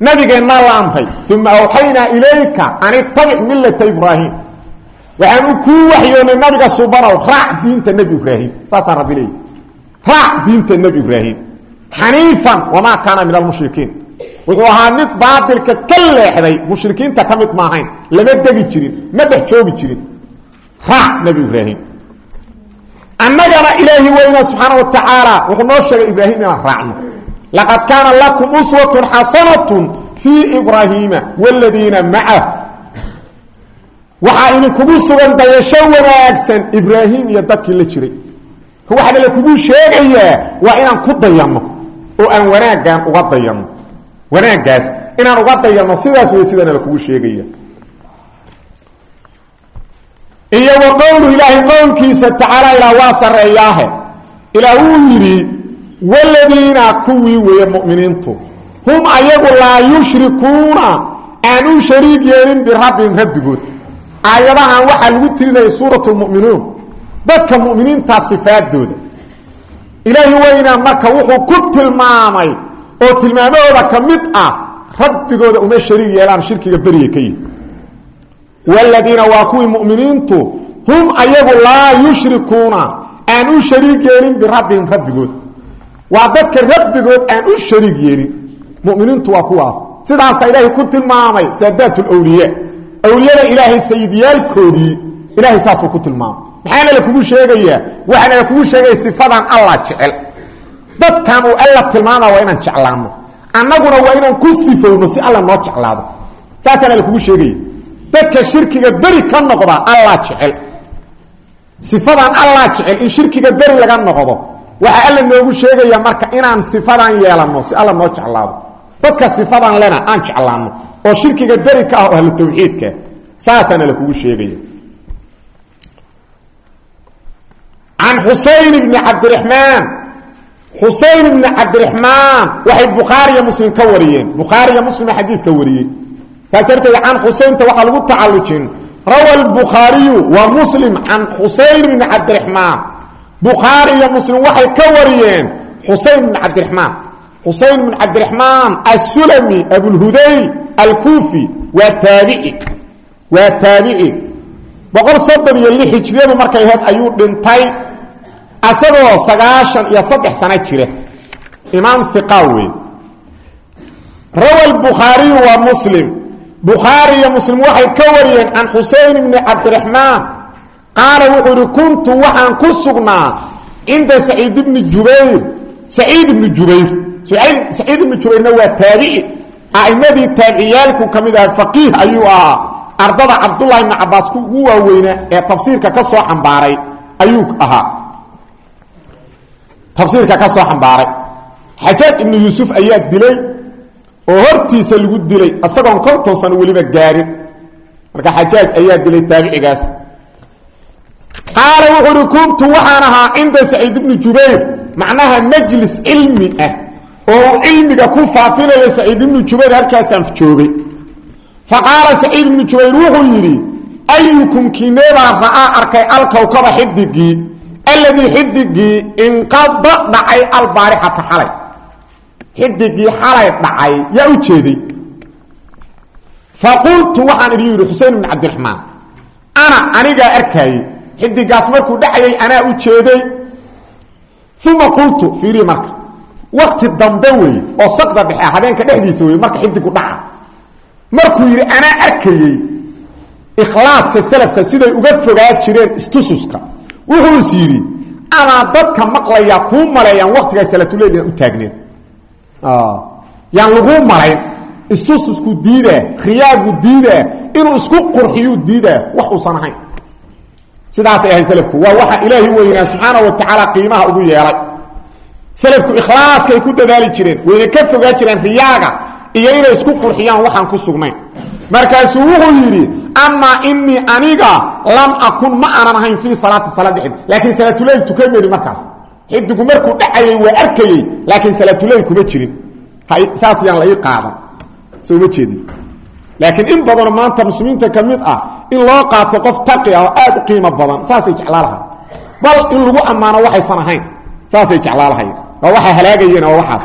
Nabigeennaa la amray uma awxaynaa ilayka an itabic millata ibraahim. Waxaan kuu waxyoonay nabiga subanow raac diinta nebi ibraahim. Saasaan rabbi leey raac diinta nebi ibraahim xaniifan wamaa kaana min almushrikiin wuxuu ahaa mid baatilka ka leexday mushrikiinta ka mid maahayn lama degi jirin ma dhex joogi jirin. Raac nebi ibraahim annagana ilaahi weyna subxaana wa tacaala wuxuu noo sheegay ibraahim inaan raacno laqad kaana lakum uswatun xasanatun fii ibraahiima wladiina macah waxaa idinkugu sugan dayasho wanaagsan ibraahim iyo dadkii la jiray. Waxaana lakugu sheegayaa waa inaan ku dayanno oo aan wanaaggan uga dayanno wanaaggaas inaan uga dayanno sidaas wey sidaana lakugu sheegaya iyo wa qowluhu ilaahay qowlkiisa tacaala ilaa waa sarreeyaahe. Ilaa wuu yidhi waladiina kuwii weeye mu'miniintu hum ayagu laa yushrikuuna aan u shariig yeelin birabbihim rabbigood. Aayadahan waxaa lagu tirinayay suurat lmu'minuun dadka mu'miniintaa sifaadooda. Ilaahi weynaa marka wuxuu ku tilmaamay oo tilmaamahooda ka mid ah rabbigooda uma shariig yeelaan shirkiga beriya ka yihi wladiina waa kuwii muminiintu hum ayagu laa yushrikuuna aan u shariig yeelin birabbihim rabbigood waa dadka rabbigood aan u shariig yeelin muminiintu waa kuwaas. Sidaasaa ilaahay ku tilmaamay saadaat lwliya awliyada ilaahay sayidyaalkoodii ilahay saasuu ku tilmaamay. Maxaana la kugu sheegayaa? Waxaana la kugu sheegaya sifadan allah jecel dadkan uu alla tilmaama waa inaan jeclaano. Annaguna waa inaan ku sifowno si alla noo jeclaado. Saasaana la kugu sheegaya dadka shirkiga beri ka noqda allah jecel. Sifadan allah jecel in shirkiga beri laga noqdo waxaa alla noogu sheegaya marka inaan sifadan yeelanno si alla noo jeclaado. Dadka sifadan lena aan jeclaano oo shirkiga beri ka ah ahlu tawxiidka. Saasaana la kugu sheegaya can xusayn bni cabdiraxmaan xusayn bni cabdiraxmaan waxay bukhaariya muslim ka wariyeen. Bukhaariya muslima xadiidka wariyey saas darteed can xusaynta waxaa lagu tacallujin rawa lbukhaariyu wa muslim can xusayn bni cabdiraxmaan bukhaari iyo muslim waxay ka wariyeen xusayn bni cabdiraxmaan xusayn bn cabdiraxmaan asulami abulhudayl alkuufi waa taabici waa taabici boqol soddon iyo lix hijriyadu markay ahayd ayuu dhintay asagoo sagaashan iyo saddex sano jira imaam iqa wey rawa lbukhaariyu wa muslim. Bukhaari iyo muslim waxay ka wariyeen can xuseyn bni cabdiraxmaan qaala wuxuu ihi kuntu waxaan ku sugnaa cinda saciid bni jubayr. Saciid ibni jubayr. Saciid ibni jubayrna waa taabici. A'imadii taabiciyaalku ka mid aha faqiih ayuu ahaa. Ardada cabdullahi ibni cabaas ugu waaweynaa ee tafsiirka ka soo xambaaray ayuu ahaa tafsiirka ka soo xambaaray. Xajaaj ibnu yuusuf ayaa dilay oo hortiisa lagu dilay isagoon konton sano weliba gaarin. Marka xajaaj ayaa dilay taabicigaas. Qaala wuxuu uhi kuntu waxaan ahaa cinda saciid ibni jubayr macnaha majlis cilmi ah oo cilmiga ku faafinayo saciid ibnu jubayr halkaasaan joogay. Fa qaala saciid ibnu jubayr wuxuu yidhi ayukum kineebaa ra'aa arkay alkowkaba xidigii alladii xidigii inqada dhacay albaarixata xalay xidigii xalay dhacay yaa u jeeday faqultu waxaan idhi yidhi xusein ibn cabdiraxmaan ana anigaa arkaayey xidigaas markuu dhacayay anaa u jeeday uma qultu fiiriye marka wakti dambe weeye oo sakda dhexe habeenka dhexdiisa weye marka xidigu dhaca markuu yidhi anaa arkayey ikhlaaska salafka siday uga fogaa jireen istususka wuxuu is yidhi amaa dadka maqlayaa kuu maleeyaan waktigaa salaatuleil u taagneen yaan laguu malayn istususku diidaa riyaagu diidaa inuu isku qurxiyuu diidaa wax uusan ahayn. Sidaasay ahayd waa waxa ilaahi weynaa subxaana wa tacaala qiimaha ugu yeelay. Salafku ikhlaaskay ku dadaali jireen wayna ka fogaa jireen riyaaga iyo inay isku qurxiyaan waxaan ku sugnayn markaasuu wuxuu yidhi amaa inii aniga lam akun ma aanan ahayn fii salaati salaada xid laakiin salaatuleyl tukan meri markaas xidigu markuu dhacayay waa arkayey laakiin salaatuleyl kuma jirin saas yaan la ii qaadan soo ma jeedin laakiin in badanoo maanta muslimiinta ka mid ah in loo qaato qof taqi ah oo aad u qiimo badan saasay jeclaa lahay bal in lagu ammaano waxaysan ahayn saasay jeclaa lahay waa waxaa halaagayeen waa waxaas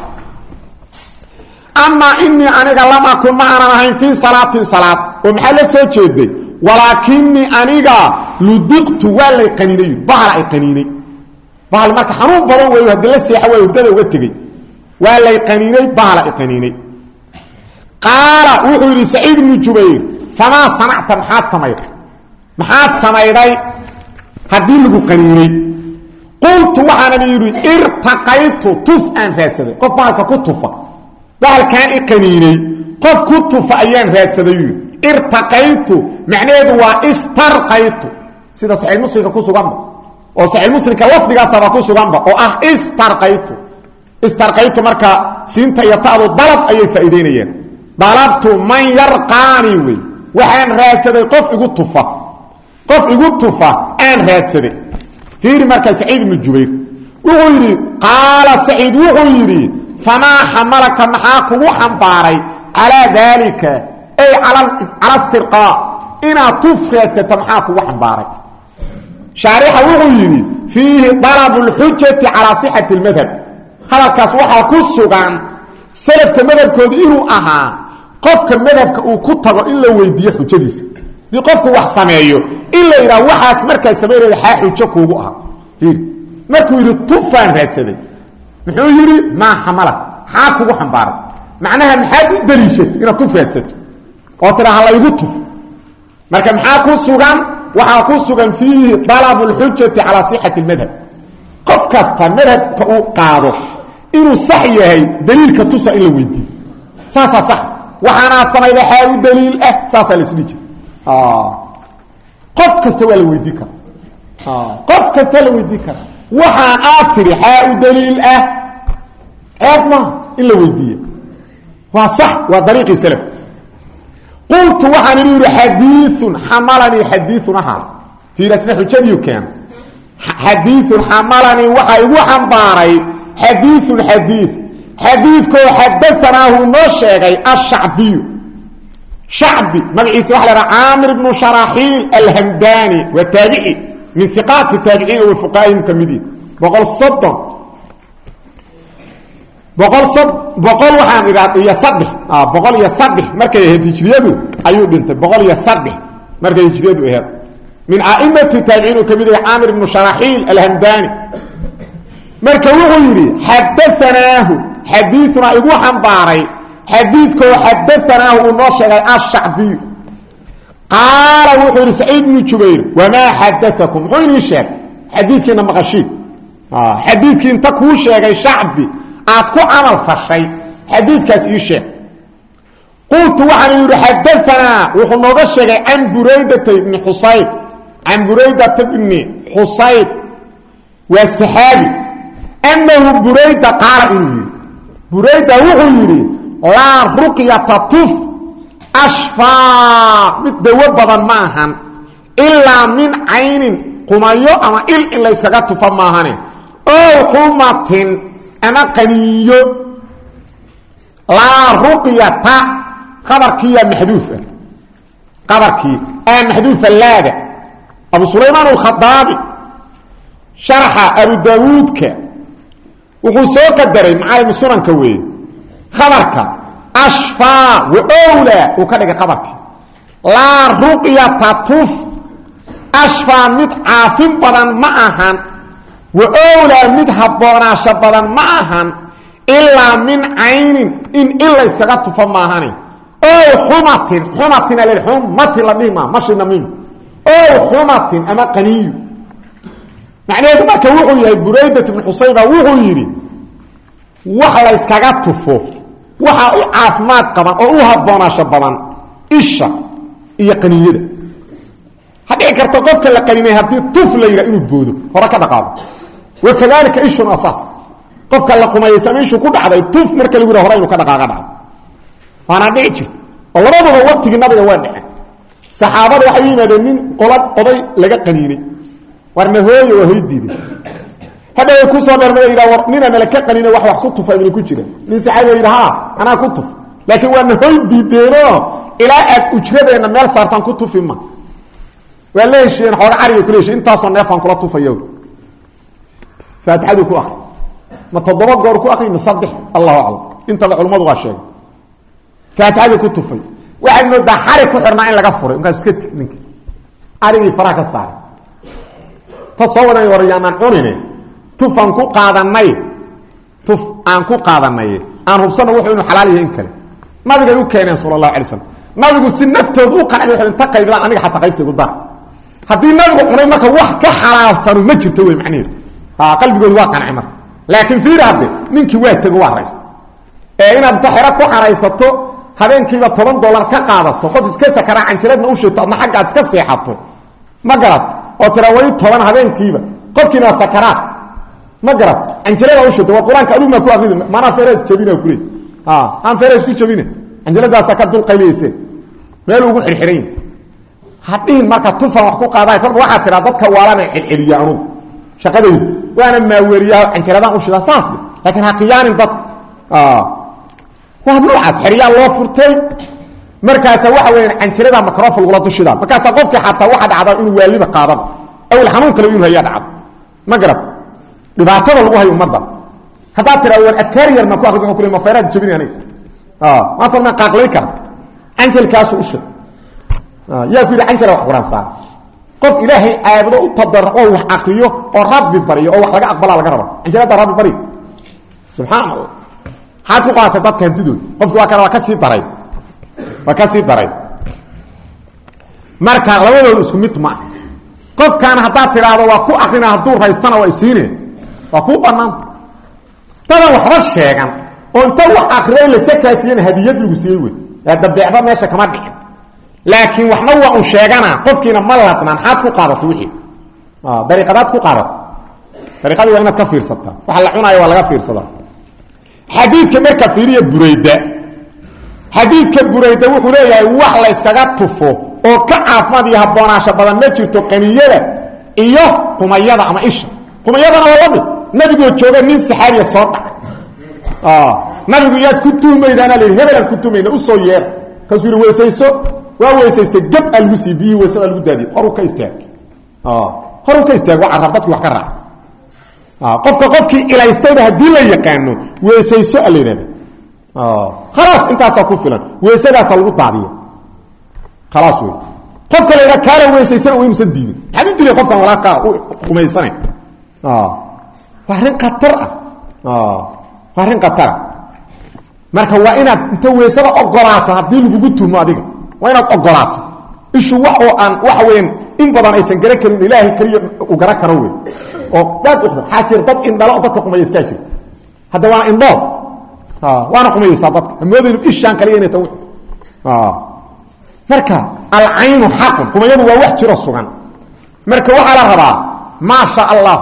amaa inii aniga lam akun ma aanan ahayn fii salaatin salaad oo maxaa soo jeeday? Walaakinii aniga ludiqtu waa lay qaniinay ay qaniinay. Bahal marka xanuun badan wey haddii la seexa waa uga tegey. Waa lay qaniinay ay qaniinay. Qaala wuxuu yidhi saciid jubayr famaa sanacta? Maxaad samayday. Maxaad samayday haddii lagu qaniinay. Qultu waxaanan yidhi irtaqaytu tuf aan raadsaday. Qof ku tufa. Bahalkaan i qaniinay. Qof ku tufa ayaan raadsaday irtaqaytu macnaheedu waa istarqaytu. Sida saxiix muslimka ku suganba oo saxiix muslimka lafdigaasaba ku suganba oo ah istarqaytu. Istarqaytu marka siinta iyo ta'du dalab ayay faa'iideynayeen. Dalabtu man yarqaanii wey. Waxaan raadsaday qof igu tufa. Qof igu tufa aan raadsaday. Fiiri marka saciid ibnu wuxuu yidhi qaala saciid wuxuu yidhi famaa xamalaka maxaa kugu xambaaray? Calaa daalika ay cala istirqaa inaad tuf raadsato maxaa kugu xambaaray? Shaarixa wuxuu yidhi fiihi dalabu lxujati calaa sixati lmadhab hadalkaas waxaa ku sugan salafka madhabkooda inuu ahaa qofka madhabka uu ku tago in la weydiiyo xujadiisa dii qofku wax sameeyo in la yidhaha waxaas markaa samaynaya xaa xujo kuugu aha. Fiiri. Markuu yidhi tufaan raadsaday. Muxuu yidhi maa xamala. Xaa kugu xambaaray? Macnaha oo tira halaygu tuf marka maxaa ku sugan? Waxaa ku sugan fiihi dalabu lxujati calaa sixati lmadhab qof kasta madhabka uu qaado inuu sax yahay daliilka tusa in la weydiiyo. Saasaa sax. Waxaanaad samayda xaa u daliil ah saasaa laisdhihi jira qof kasta waa la weydii karaa. Qof kasta la weydii karaa. Waxaan aad daliil ah. Ceeb maaha in la weydiiye waa sax waa qultu waxaan idhi yidhi xadiiun xamalanii xadiiun ahaa fiirasna xujadiiu keena xadiiun xamalanii waxaa igu xambaaray xadiiun xadii xadiidkoo xadaanaahu noo sheegay ashacbiyu shacbi magaciisa waxa la haha caamir ibnu sharaxiil alhamdani waa taabici min iqaati taabiciina wa fuqaahihim ka midii boqol soddon boqol waxaan idhaa iyo saddex. Boqol iyo saddex markay ahayd hijriyadu ayuu dhintay. Boqol iyo saddex markay hijriyadu ahayd. Min aimati taabiciin uu ka mid yahay caamir ibnu sharaxiil alhamdani wuxuu yidhi xadaanaahu xadiiunaa igu xambaaray xadiidkoo xadaanaahu uu noo sheegay ashacbiyu qaala wuxuu yidhi saciid bnu jubayr wamaa xadaakum muxuu inii sheegay xadiidkiina maqashiin xadiidkii inta kuu sheegay shacbi aad ku camal fashay. Xadiidkaas ii sheeg. Qultu waxaan yidhi xadaanaa wuxuu nooga sheegay can buraydata ibni xusayb can buraydata bni xusayb waa saxaabi. Anahu burayda qaala burayda wuxuu yidhi laa ruqyata tuf ashfaa mid dawo badan ma ahan ilaa min caynin qumayo ama il in layskaga tufa maahane ow xumatin ama qaniyo. Laa ruqyata qabarkiiyaa maxduufa. Qabarkii aa maxduufa laada. Abu sulaymaan alkhadaabi sharaxa abu daawuudka wuxuu soo qadaray macaalim sunanka weeye khabarka ashfaa wa owlaa uu ka dhigay qabarkii laa ruqyata tuf ashfaa mid caafin badan ma ahan wa owlaa mid habboonaasho badan ma ahan ilaa min caynin in in layskaga tufo maahane ow xumatin xumatin al xumatin la dhihi maa mashina mim ow xumatin ama qaniyu. Macnaheedu marka wuxuu yahay buraydat ibnu xusayba wuxuu yidhi wax layskaga tufo waxaa u caafimaad qaban oo u habboonaasho badan isha iyo qaniyada. Ha dhici karto qofka la qaninay haddii tuf la yidhaha inuu boodo hore ka dhaqaado wakadalika ishuna asaas qofka la qumayaysa ama ishu ku dhacday tuf marka lagu yidhaha hore inuu ka dhaqaaga dhacdo waana dhici jirta oo labaduba waqtigii nabiga waa dhaceen saxaabada waxay u yimaadeen nin qola oday laga qaniinay warna hooye waa hoy diiday hadha way ku soo yidha war nina nala ka qanina wax wax ku tufa ibna ku jira nin saxaabiga yidha ha anaa ku tuf laakiin waana hoy diideenoo ilaa aad ujradeenna meel saartaan ku tufi faatixaduu ku akri ma toddoba goor ku akri ma saddex. Allahu aclam. Intaba culummadu waa sheegay. Faatixadii ku tufay. Waxaad moodaa xarig ku xirnaa in laga furay. Markaas iska tig ninka arigii faraha ka saaray. Ta soo wadan cunine. Tuf aan ku qaadanay. Tuf aan ku qaadanay. Aan hubsana wuxuu inuu xalaal yahay in kale. Nabigay u keeneen sala allahu alay nabigu si naftooda u qancay wuxuu inta qaybdaan aniga xataa qaybtaygu dar haddii nabigu cunay marka wax ka xalaalsanu ma jirto wey macnaheedu ha qalbigoodu waa qancay marka. Laakiin fiiri hadde waa tego waa raysta ee inaad inta ku xaraysato habeenkiiba toban dollar ka qaadato qof iska sakaraa canjiradna u shito adna xaggaad iska seexato. Ma oo tira wali habeenkiiba qofkiina sakaraad ma garat canjirada u shito waa qur'aanka adugu maa ku akridi maanaa feres jabina aan feres ku jabine canjiradaasaa ka dulqayliyeyse meel ugu xirxiran hadhihin marka tufan wax ku qaadaay kolba waxaa tiraa dadka waalana celceliya anugu waana maaweeriyaa canjaradaan u shidaa saas laakiin ha khiyaanin dadka waa noocaas xeryaa loo furtay markaasa waxa weya canjirada macrofon lagula dushidaa markaasa qofkii xataa waxa dhacda inuu waaliba qaadaba awel xanuun kale inuu hayaa dhacdo ma garata dhibaatada lagu hayo ummadda haddaad tirado war adkaari yar maa ku akri wuxuu ku le ma fayraad jabini aniga maanta ma qaaqlay kara canjalkaasu u shid yaa ku yidhi canjala wax quraan saara qof ilaahay caabudo u tadarco wax akriyo oo rabbi baryo oo wax laga aqbalaa laga raba canjalada rabbi baryo subxaan allah maxaad ku qaatay dadka hantidooda qofki waa kana waa ka sii daray. Waa ka sii daray. Marka labadooda isku mid ma ah qofkaana haddaad waa ku akrina hadduu raystana waa isiine. Waa kuu banaanta dadan waxba sheegan. Oo inta wax akriyay layska kaasiyana hadiyad lagu siiyey wey. Ee dabeecba meesha kama dhicin laakiin waxna waa un sheegana qofkiina ma ladnaan xaad ku qaadato wixii. Dariiqadaad ku qaadato. Dariiqadii waa inaad ka fiirsataa waxa la cunaayo waa laga fiirsadaa xadiidka marka fiiriya burayda. Xadiidka burayda wuxuu leeyahay wax la yskaga tufo oo ka caafimaad iyo habboonaasho badan ma jirto qaniyada iyo qumayada ama isha. Qumayadana waa la mid nabigoo jooga nin saxaabiya soo dhacay nabigu yaad ku tuhmaydaana la yidhi hebelaan ku tuhmayna u soo yeera kaasuu yidhi weysayso waa weysaystay gab aa lagu sii biyihii weysada lagu daadiye horuu ka istaag. Horuu ka istaag waa carab dadki wax ka raaca qofka qofkii ilaystayba haddii la yaqaano weysayso a la yidhahda khalaas intaasaa ku filan. Weysadaasaa lagu daadiya khalaas wey qofka la yidhaha kaala weysaysana waa inuusan diidin. Maxaad u dilay qofkan walaakaa u qumaysana waa arrin khatar ah. Waa arrin khatara marka waa inaad inta weysada ogolaato haddii lagugu tuhmo adiga waa inaad ogolaato. Ishu wax oo aan waxa weyan in badan aysan garan karin ilaahay keliya u garan karo wey oo daad uqda waxaa jira dad indhalo dadka qumayaystaa jira hadda waana indhool waana qumayaysaa dadka. Hamoodaynu ishaan kaliya inay ta marka alcaynu xaqun. Qumayadu waa wax jiro sugan. Marka waxaa la rabaa maa sha allah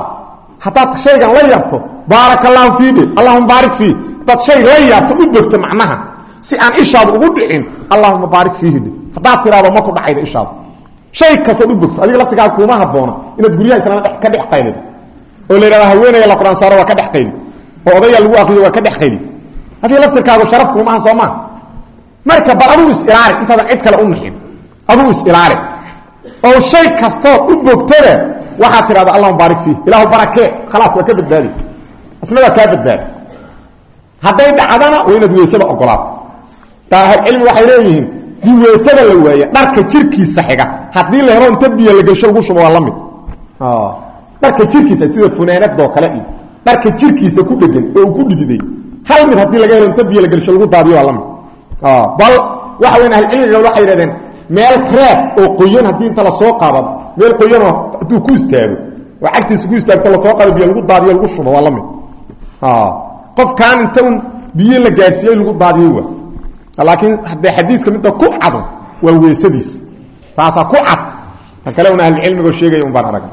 haddaad shaygan la yarto baaraka allahu fii dhe allahuma baarik fii haddaad shay la yaabto u bogto macnaha si aan ishaadu ugu dhicin allahuma baarik fiihi haddaad tiraado ma ku dhacayda ishaadu shay kastood u bogto adiga laftigaaga kuuma haboona inaad guryaha islaama ka dhex qaylido oo la yidhahda la quraan saaro waa ka dhex qayli oo odaya lagu akriyo waa ka dhex qayli adiga laftirkaagu sharaf kuumahan soo maa marka bal aduu is-ilaali intaadan cid kale u naxin aduu is-ilaali oo shay kastoo u bogtada waxaad tidhahda allahuma baarik fiih. Ilaahu barakee khalaas waa ka badbaadi. Isna waa kaa badbaadi. Hadday dhacdana waa ogolaato ahlcilmi waxay leeyihiin dii weysada la waaya dharka jirkiisa xiga. Haddii la helo inta biyo la gesho lagu shubo waa la mid. Dharka jirkiisa sida funaanadoo kale iyo dharka jirkiisa ku dhegan oo uu ku dhididay hal mid haddii laga helo inta biyo la gesho lagu daadiyo waa la mid. Bal waxa weyn ahlcilmiga waxay yidhahdeen meel reeb oo qoyan haddii inta la soo qaado meel qoyanoo hadduu ku istaago oo cagtiisa ku istaagto la soo qaado biyo lagu daadiyo lagu shubo waa la mid. Qofkaan inta un biyo la gaarsiiyey lagu daadiyey waa laakiin haddee xadiiska midda ku cado waa weysadiis taasaa ku cad. Tan kale una ahlucilmigoo sheegaya un baan arag.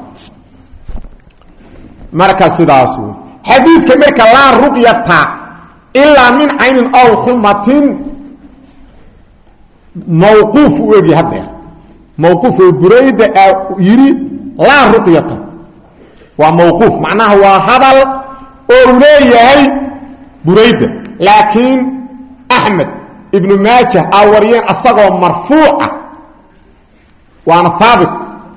Marka sidaas wey xadiidka marka laa ruqyata ilaa min caynin aw xumatin mawquuf u egya mawquuf oo burayda yidhi laa ruqyata waa mawquuf macnaha waa hadal oo leeyahay burayda. Laakiin axmed ibnu maajah aa wariyeen asagoo marfuuca. Waana haabit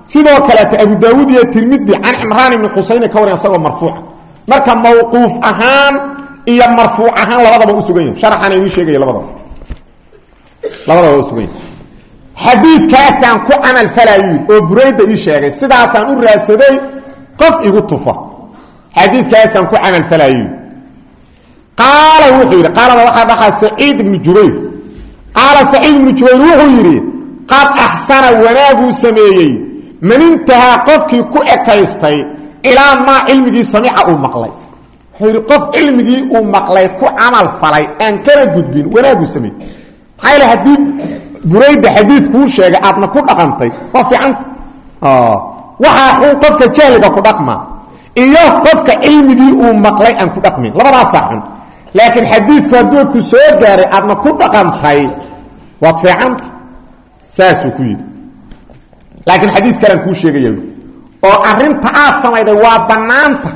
sidoo kaleeta abu daawuud iyo tirmidi can cimraan ibni xusayne ka wariyeen asagoo marfuuca. Marka mawquuf ahaan iyo marfuuc ahaan labadaba u sugan yahi sharaxaana idiin sheegaya labadaba. Labadaba u sugan yahi xadiidkaasaan ku camal falaayi oo burayda ii sheegay. Sidaasaan u raadsaday qof igu qaala wuxuu yidhi qaalada waxaa dhahaa saciid ibnu jubayr. Qaala saciid ibnu jubayr wuxuu yidhi qad axsana wanaaguu sameeyey. Man intahaa qofkii ku ekaystay ilaa maa cilmigii samica uu maqlay. Wuxuu yidhi qof cilmigii uu maqlay ku camal falay aan kana gudbin wanaaguu sameeyey. Maxaa yaele haddii burayda xadiidkuu sheegay aadna ku dhaqantay waa fiicanta waxaa xun qofka iyo qofka cilmigii uu maqlay aan ku dhaqmin labadaasaa xun laakiin xadiidku hadduu ku soo gaaray aadna ku dhaqantay waad fiicanta saasuu ku yidhi. Laakiin xadiis kalean kuu sheegaya oo arrinta aad samayday waa bannaanta.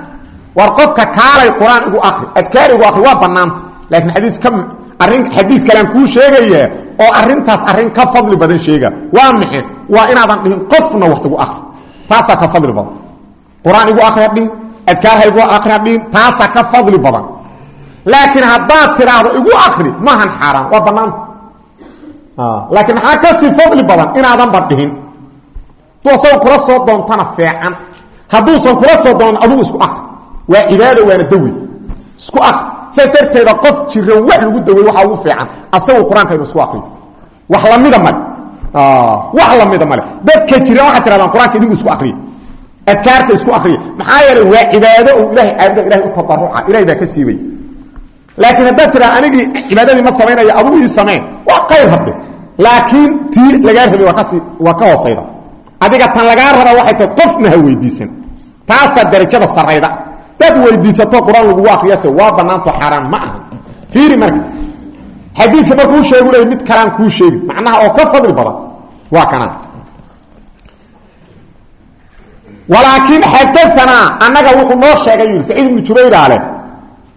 War qofka kaalay qur'aan igu akri adkaar laakiin xadiis ka arrin xadiis kalean kuu sheegaya oo arrintaas arrin ka fadli badan sheega waa maxe waa inaadan dhihin qofna wax igu taasaa ka fadli badan. Qur'aan igu akri hadhihin adkaar ha igu akri hadhihin taasaa ka fadli badan laakiin haddaad tidhaahdo igu akri maahan xaaraan waa bannaanta laakiin maxaa ka sii fadli badan inaadanba dhihin duusan kula soo doontana feecan hadduusan kula soo doonan adugu isku akri waa cibaado waana dawi. Isku akri saas darteeda qof jiran wax lagu dawey waxaa ugu fiican. Asagu qur'aanka inu isku akriyo wax lamida male wax lamida male dadka jiran waxaad tirahdaan qur'aanka idinku isku akriya adkaarta isku akriya maxaa yeelay waa cibaado uu ilahay caabuda ilahay laakiin haddaad tiraa anigii cibaadadii ma samaynaya adugu ii samayn. Waa qayr hadde laakiin tii lagaa rabay waa ka hoosayda. Adiga tan lagaa raba waxay tahay qofna ha weydiisan taasaa darajada sarayda. Dad weydiisato qur'aan lagugu akriyase waa banaanto xaaraan ma aha. Fiiri marka xadiidka markuu sheegu leey mid kalaan kuu sheegi. Macnaha oo ka fadli badan waa kanaan. Walaakiin xadaanaa annaga wuxuu noo sheegay yidhi saciid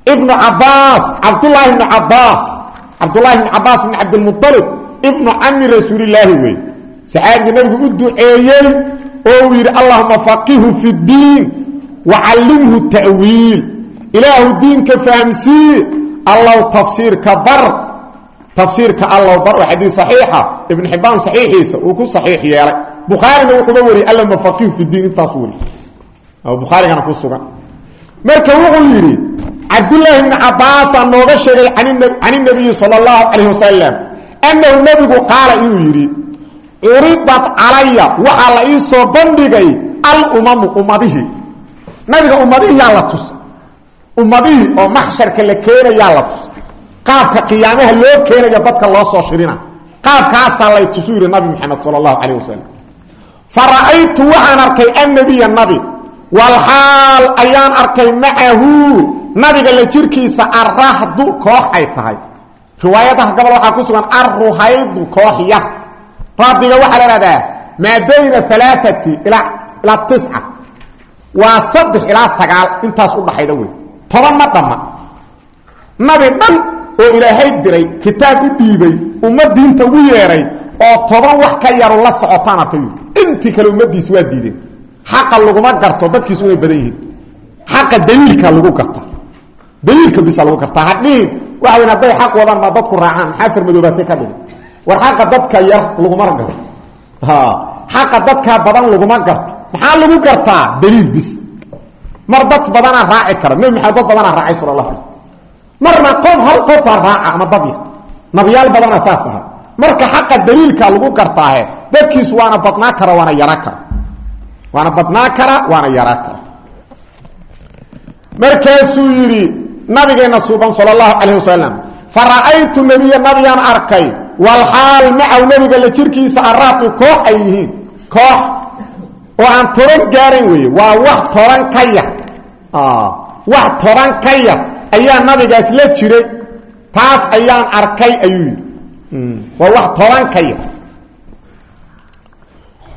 ibnu cabaas cabdulaahi ibnu cabaas cabdulahi ibnu cabaas ibn cabdilmualib ibnu cami rasuulilaahi wey. Saxaabiga nabigu u duceeyey oo uu yidhi allahuma faqihu fi ddiin wacallimhu ta'wiil. Ilaahu diinka fahamsii allow tafsiirka bar tafsiirka allow bar oo xadiis saxiixa ibn xibbaan saxiixiisa uu ku saxiix yeelay. Bukhaarina wuxuuba wariyey allahuma faqihu fi diin intaasu weri bukhaarigana ku sugan. Marka wuxuu yidhi cabdulaahi bni cabaasaa nooga sheegay can inabiyi sala allahu calayh wasalam annahu nebigu qaala inuu yidhi curidat calaya waxaa la ii soo bandhigay alumamu ummadihii. Nabiga ummadihiyaa la tusa ummadihii oo maxsharka la keenayaa la tusa qaabka qiyaamaha loo keenayo dadka loo soo shirina. Qaabkaasaa lay tusu yidhi nabi maxamed sala allahu calayh wasalam fa ra'aytu waxaan arkay annabiya nabi walxaal ayaan arkay macahu. Nabiga la jirkiisa arahdu koox ay tahay. Riwaayadaha gobol waxaa ku sugan arruhaydu koox yar raadiga waxaa la ihahdaa maa bayna alaaati ilaa tisca. Waa saddex ilaa sagaal intaas u dhaxayda wey toban ma dhamma. Nabi dhan oo ilaahay diray kitaab u dhiibay umma diinta ugu yeedhay oo toban wax ka yaru la socotaan arkay xaqa laguma garto dadkiisu inay badan yihiin. Xaqa daliilka lagu garta daliilka bisa lagu gartaa hadhihin waxa weyn hadday xaq wadaan maa dadku raacaan. Maxaa farmadoobaatay ka dhigin war xaqa dadka yar laguma garto. Xaqa dadka badan laguma garto. Maxaa lagu gartaa? Daliil bis mar dad badanaa raaci kara. Nebi maxamed dad badanaa raacay sala allah alay marna qof hal qofaa raaca ama dad yar. Nabiyaal badanaa saas marka xaqa daliilka lagu gartaahe dadkiisu waana badnaa kara waana yara kara waana badnaa kara waana yaraa kara. Markaasuu yidhi nabigeena suuban sal اlahu calayh wasalam fara'aytu nebiya nabiyaan arkay walxaal macaw nebiga la jirkiisa araaqi koox ay yihiin koox oo aan toban gaarayn weeye waa wax toban ka yar. Wax toban ka yar ayaa nabigaas la jiray taas ayaan arkay ayuu yidhi. Waa wax toban ka yar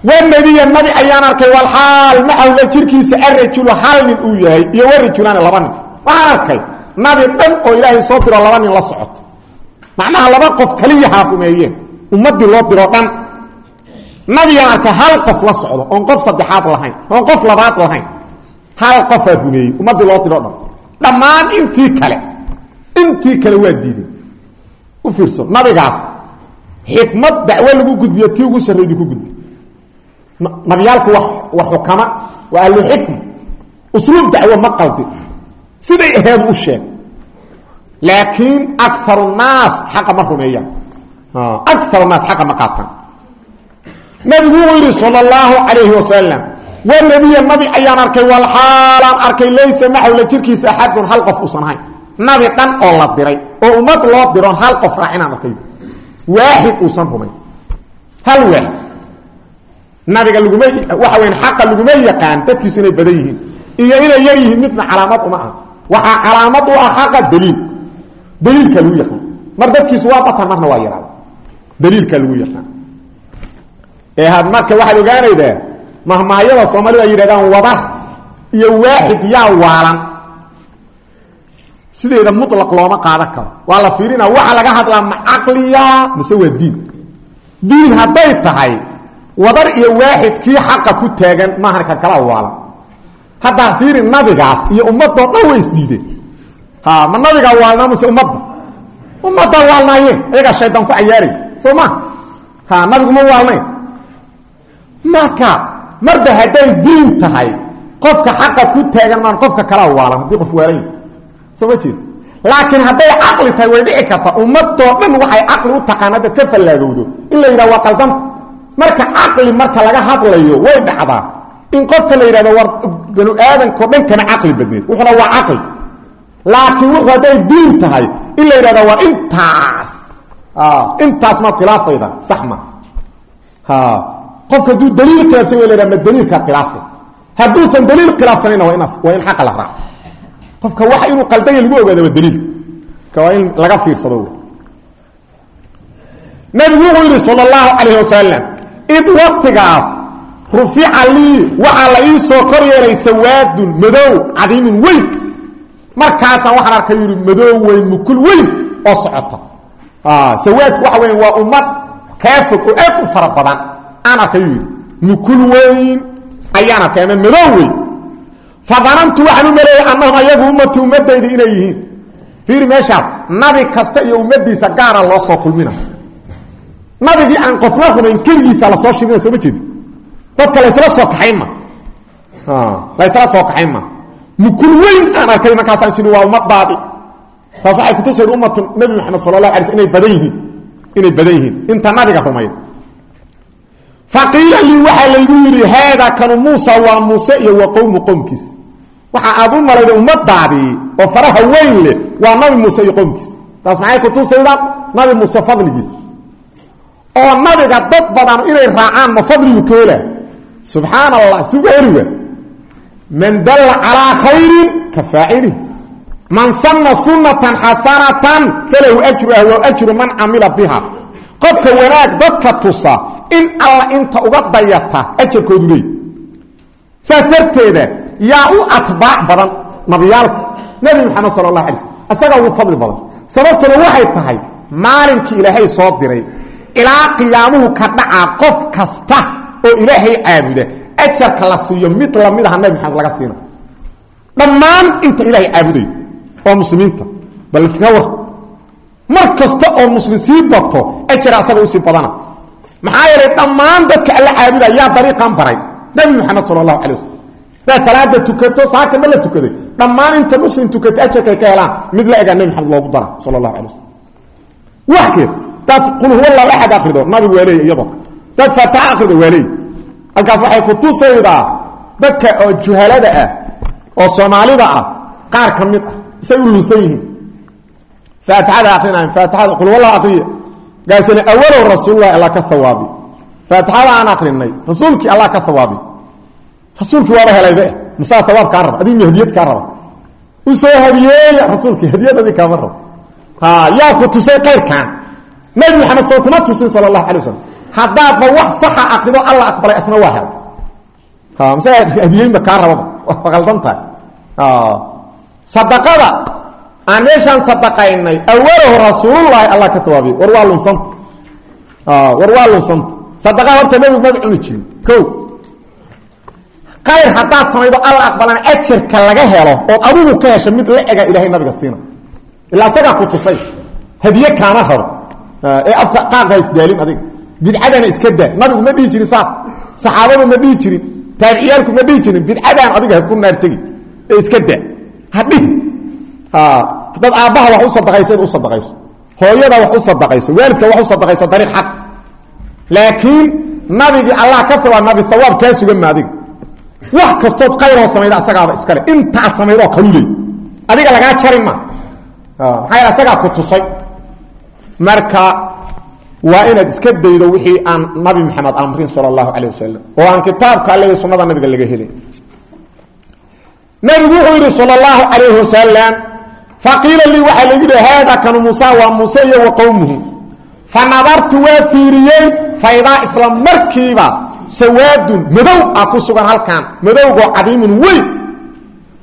wnebiya nabi ayaan arkay walxaal macaw la jirkiisa arajulu hal nin uu yahay iyo warajulaani laba nin. Waxaan arkay nabi dhan oo ilaahay soo diro laba nin la socoto macnaha laba qof kaliyahaa rumeeyeen ummadii loo diro dhan. Nabiyaan arkay hal qof la socdo oon qof saddexaad lahayn oon qof labaad lahayn. Hal qofaa rumeeyey ummadii loo diro dhan. Dhammaan intii kale intii kale waa diideen. U fiirso nabigaas xikmad dacwo lagu gudbiyo tii ugu sarraydi ku gudbi nabiyaalku wa xukama waa ahlu xikma usluub dacwo ma qaldi siday aheed u sheeg. Laakiin akaru naas xaqa ma rumeeyaan. Akaru naas xaqa ma qaataan. Nabigu wuu yidhi sal اllahu calayhi wasalam wanabiya nabi ayaan arkay walxaalaan arkay laysa macaw la jirkiisa axadun hal qof uusan ahayn. Nabi dhan diray oo ummad loo diroon hal qof raacinaan arkay. Waaxid uusan rumayn hal waaxid nabiga laguma waxa weyn xaqa laguma yaqaan dadkiisu inay badan yihiin. Iyo inay yar yihiin midna calaamad uma ah waxaa calaamad u ah xaqa daliil. Daliilka lagu yaqaan. Mar dadkiisu waa batan marna waa yaraada daliilka lagu yaqaan. Ee had marka waxaad ogaanaydaa mahmaayada soomaalida ay wadar iyo waaxid yaa waalan. Sideeda mulaq looma qaadan karo. Waa la fiirina waxa laga hadlaa ma mise waa diin? Diin hadday tahay wadar iyo waaxid kii xaqa ku taagan maahan kan kala waalan haddaa fiiri nabigaas iyo ummadoo dhan way isdiideen ma nabigaa waalnaa mise ummadda? Ummaddaa waalnaayeen ayagaa shaydaan ku cayaaray soo ha nabigu ma waalnayn marka marba hadday diin tahay qofka xaqa ku taagan maan qofka kalaa waalan haddii qof waalan yahy soo ma jeed? Laakiin tahay way dhici karta ummadoo dhan waxay caqli u taqaan haddaad ka fallaagowdo in la yidhaha marka caqli marka laga hadlayo way dhacdaa. In qofka la yidhahdo war banu aadamkao dhan kana caqli badneed wuxuna waa caqli. Laakiin wuxuu hadday diin tahay in la yidhahdo waa intaas. Intaas maad khilaafayda. Sax ma. Qofka hadduu daliil khilaafsan wa la yhahda ma daliilkaa khilaafay hadduusan daliil khilaafsanayna waa inaas waa in xaqa la raaco. Qofka waxa inuu qaldanya lagu ogaada waa daliilka ka waa in laga fiirsado. Nabigu wuxuu yidhi sal اllahu calayh id waktigaas rufica lii waxaa la ii soo kor yeelay sawaadun madow cadiimun weyn. Markaasaan waxaan arkay yidhi madow weyn mukul weyn oo socota. Sawaadku waxa weya waa ummad kaa fog oo aad u fara badan. Aan arkay yidhi mukul weyn. Ayaan arkay ama madow weyn. Fadanantu waxaan u maleeyey annahum ayagu ummati ummadayda inay yihiin. Fiiri meeshaas nabi kasta iyo ummadiisa gaara loo soo kulmina nabigii aan qofna rumayn keligiisa la soo shirina soo ma jeedi dadka laysla soo kaxayn ma. Laysla soo kaxayn mukul weyn aan arkay markaasaan sii waa ummadaadi taas waxay kutusay ummatu nabi maxamed sala allah alay sl inay badan inay badan inta nabiga rumayn. Faqiila lii waxaa laygu yidhi haada kanu muusa waa muuse iyo wa qowmu qowmkiis waxa aad u malayda ummadaadii oo faraha weyn leh waa nabi muuse iyo qowmkiis taas maxay kutusayda nabi muuse fadligiisa oo nabiga dad badan inay raacaan ma fadligu ka hela subxaan allah sugu heliwa man dalla calaa khayrin ka faacilih man sanna sunnatan xasanatan falahu ajruha wa ajru man camila biha. Qofka wanaag dadka tusa in alla inta uga dayata ajarkoodu leey. Saas darteeda yaa u atbaac badan nabiyaalka nebi moxamed sala allah alay slm isagaa ugu fadli badan. Sababtuna waxay tahay maalinkii ilaahay soo diray ilaa qiyaamuhu ka dhacaa qof kasta oo ilaahay caabuda. Ajarka la siiyo mid la mid aha nabi maxamed laga siina dhammaan inta ilaahay caabudayo oo muslimiinta bal war. Mar kasta oo muslim sii bato ajara asaga u sii badana. Maxaa yeelay dhammaan dadka alla caabuda yaa dariiqan baray. Nabi maxamed sala allahu alay waslm salaada tukato saaka ma la tukaday. Dhammaan inta muslim tukatay ajarkay ka helaan mid la egaa nabi maxamed loogu dara sala allahu alay waslm dad qul huwa allahu axad akrido nabigu waa leeya iyadoo. Dad faataxa akrido waa leey halkaas waxay ku tusaydaa dadka oo juhalada ah oo soomaalida ah qaar ka mid ah. Say u lunsan yihiin. Faatixada akrinayan faatixada qul huwallahu akriya gaasina awalow rasuululahi allah ka hawaabi faatixada aan akrinay rasuulkii allah ka hawaabi rasuulkii waaba helaybe masaa hawaab kaa raba adig ma hadiyad kaa raba. U soo hadiyeeya rasuulkii hadiyad adig kaama rabo ku tusay kayrkan nabi maxamed soo kuma tusin sal اlahu alay waslam haddaadba wax saxa akrido alla aqbalay asna waa hel. Mase hadiyeynba kaa rababa waa qaldan tahay. Sadaqada aan sadaqaynay awalow rasuululahi allah ka hawaabiye war waa lunsanta war waa lunsanta sadaqada horta nebigu maba cuni jirin. Qayr haddaad samaydo alla aqbalana ajarka laga helo ood adigu ka hesho mid la ega ilahay nabiga siina. Ilaa isagaa ku tusay. Hadiye kaama rabo ee afka qaarka isdaalin adiga. Bidcadana iska daa. Nabigu ma dhihi jirin saas. Saxaabadu ma dhihi jirin. Taabiciyaalku ma dhihi jirin. Bidcadaan adiga ku ee iska daa. Hadhihi haddaad aabbaha wax u sadaqayso u sadaqayso hooyada wax u sadaqayso waalidka wax u sadaqayso dariiq xaq. Laakiin nabigii allah ka sabaa nabi hawaab kaa sugan ma wax kastood qayroo samayda asagaaba iskale intaad samaydoo kalu leey adiga lagaa jari ma. Maxaa yeel asagaa ku tusay marka waa inaad iska daydo wixii aan nabi maxamed amrin sal اlahu alيه wasalam oo aan kitaabka alle iyo sunada nabiga laga helin nabigu wuxuu yidhi sal اlahu alayh wasalam faqiila lii waxaa lagu yihi haada kanu muusa waa muuse iyo wa qowmuhu fa nadartu waa fiiriyey faydaa isla markiiba sawaadun madow ah ku sugan halkan madowgoo cadiimun weyn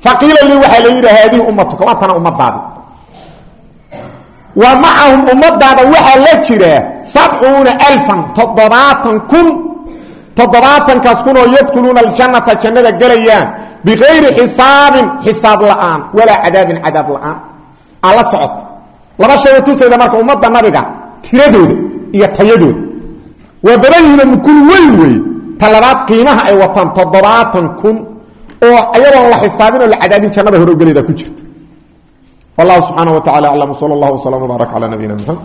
faqiila lii waxaa la yidhi haadihi ummatuka waa tana ummadaadi wa macahum ummadaada waxaa la jira sabcuuna alfan toddobaatan kun. Toddobaatankaas kun oo yadkhuluuna aljannata jannada gelayaan. Bikayri xisaabin xisaab la'aan walaa cadaabin cadaab la'aan. Aa la socota laba shayga tusayda marka ummadda nabiga tiradooda iyo tayadooda. Waa badan yihiin mukul weyn weeye talabaad qiimaha ay wataan toddobaatan kun. Oo ayadoon la xisaabin oo wallahu subxaana wa tacala aclam sala allah wslam wbaarak cala nabiyina mxamed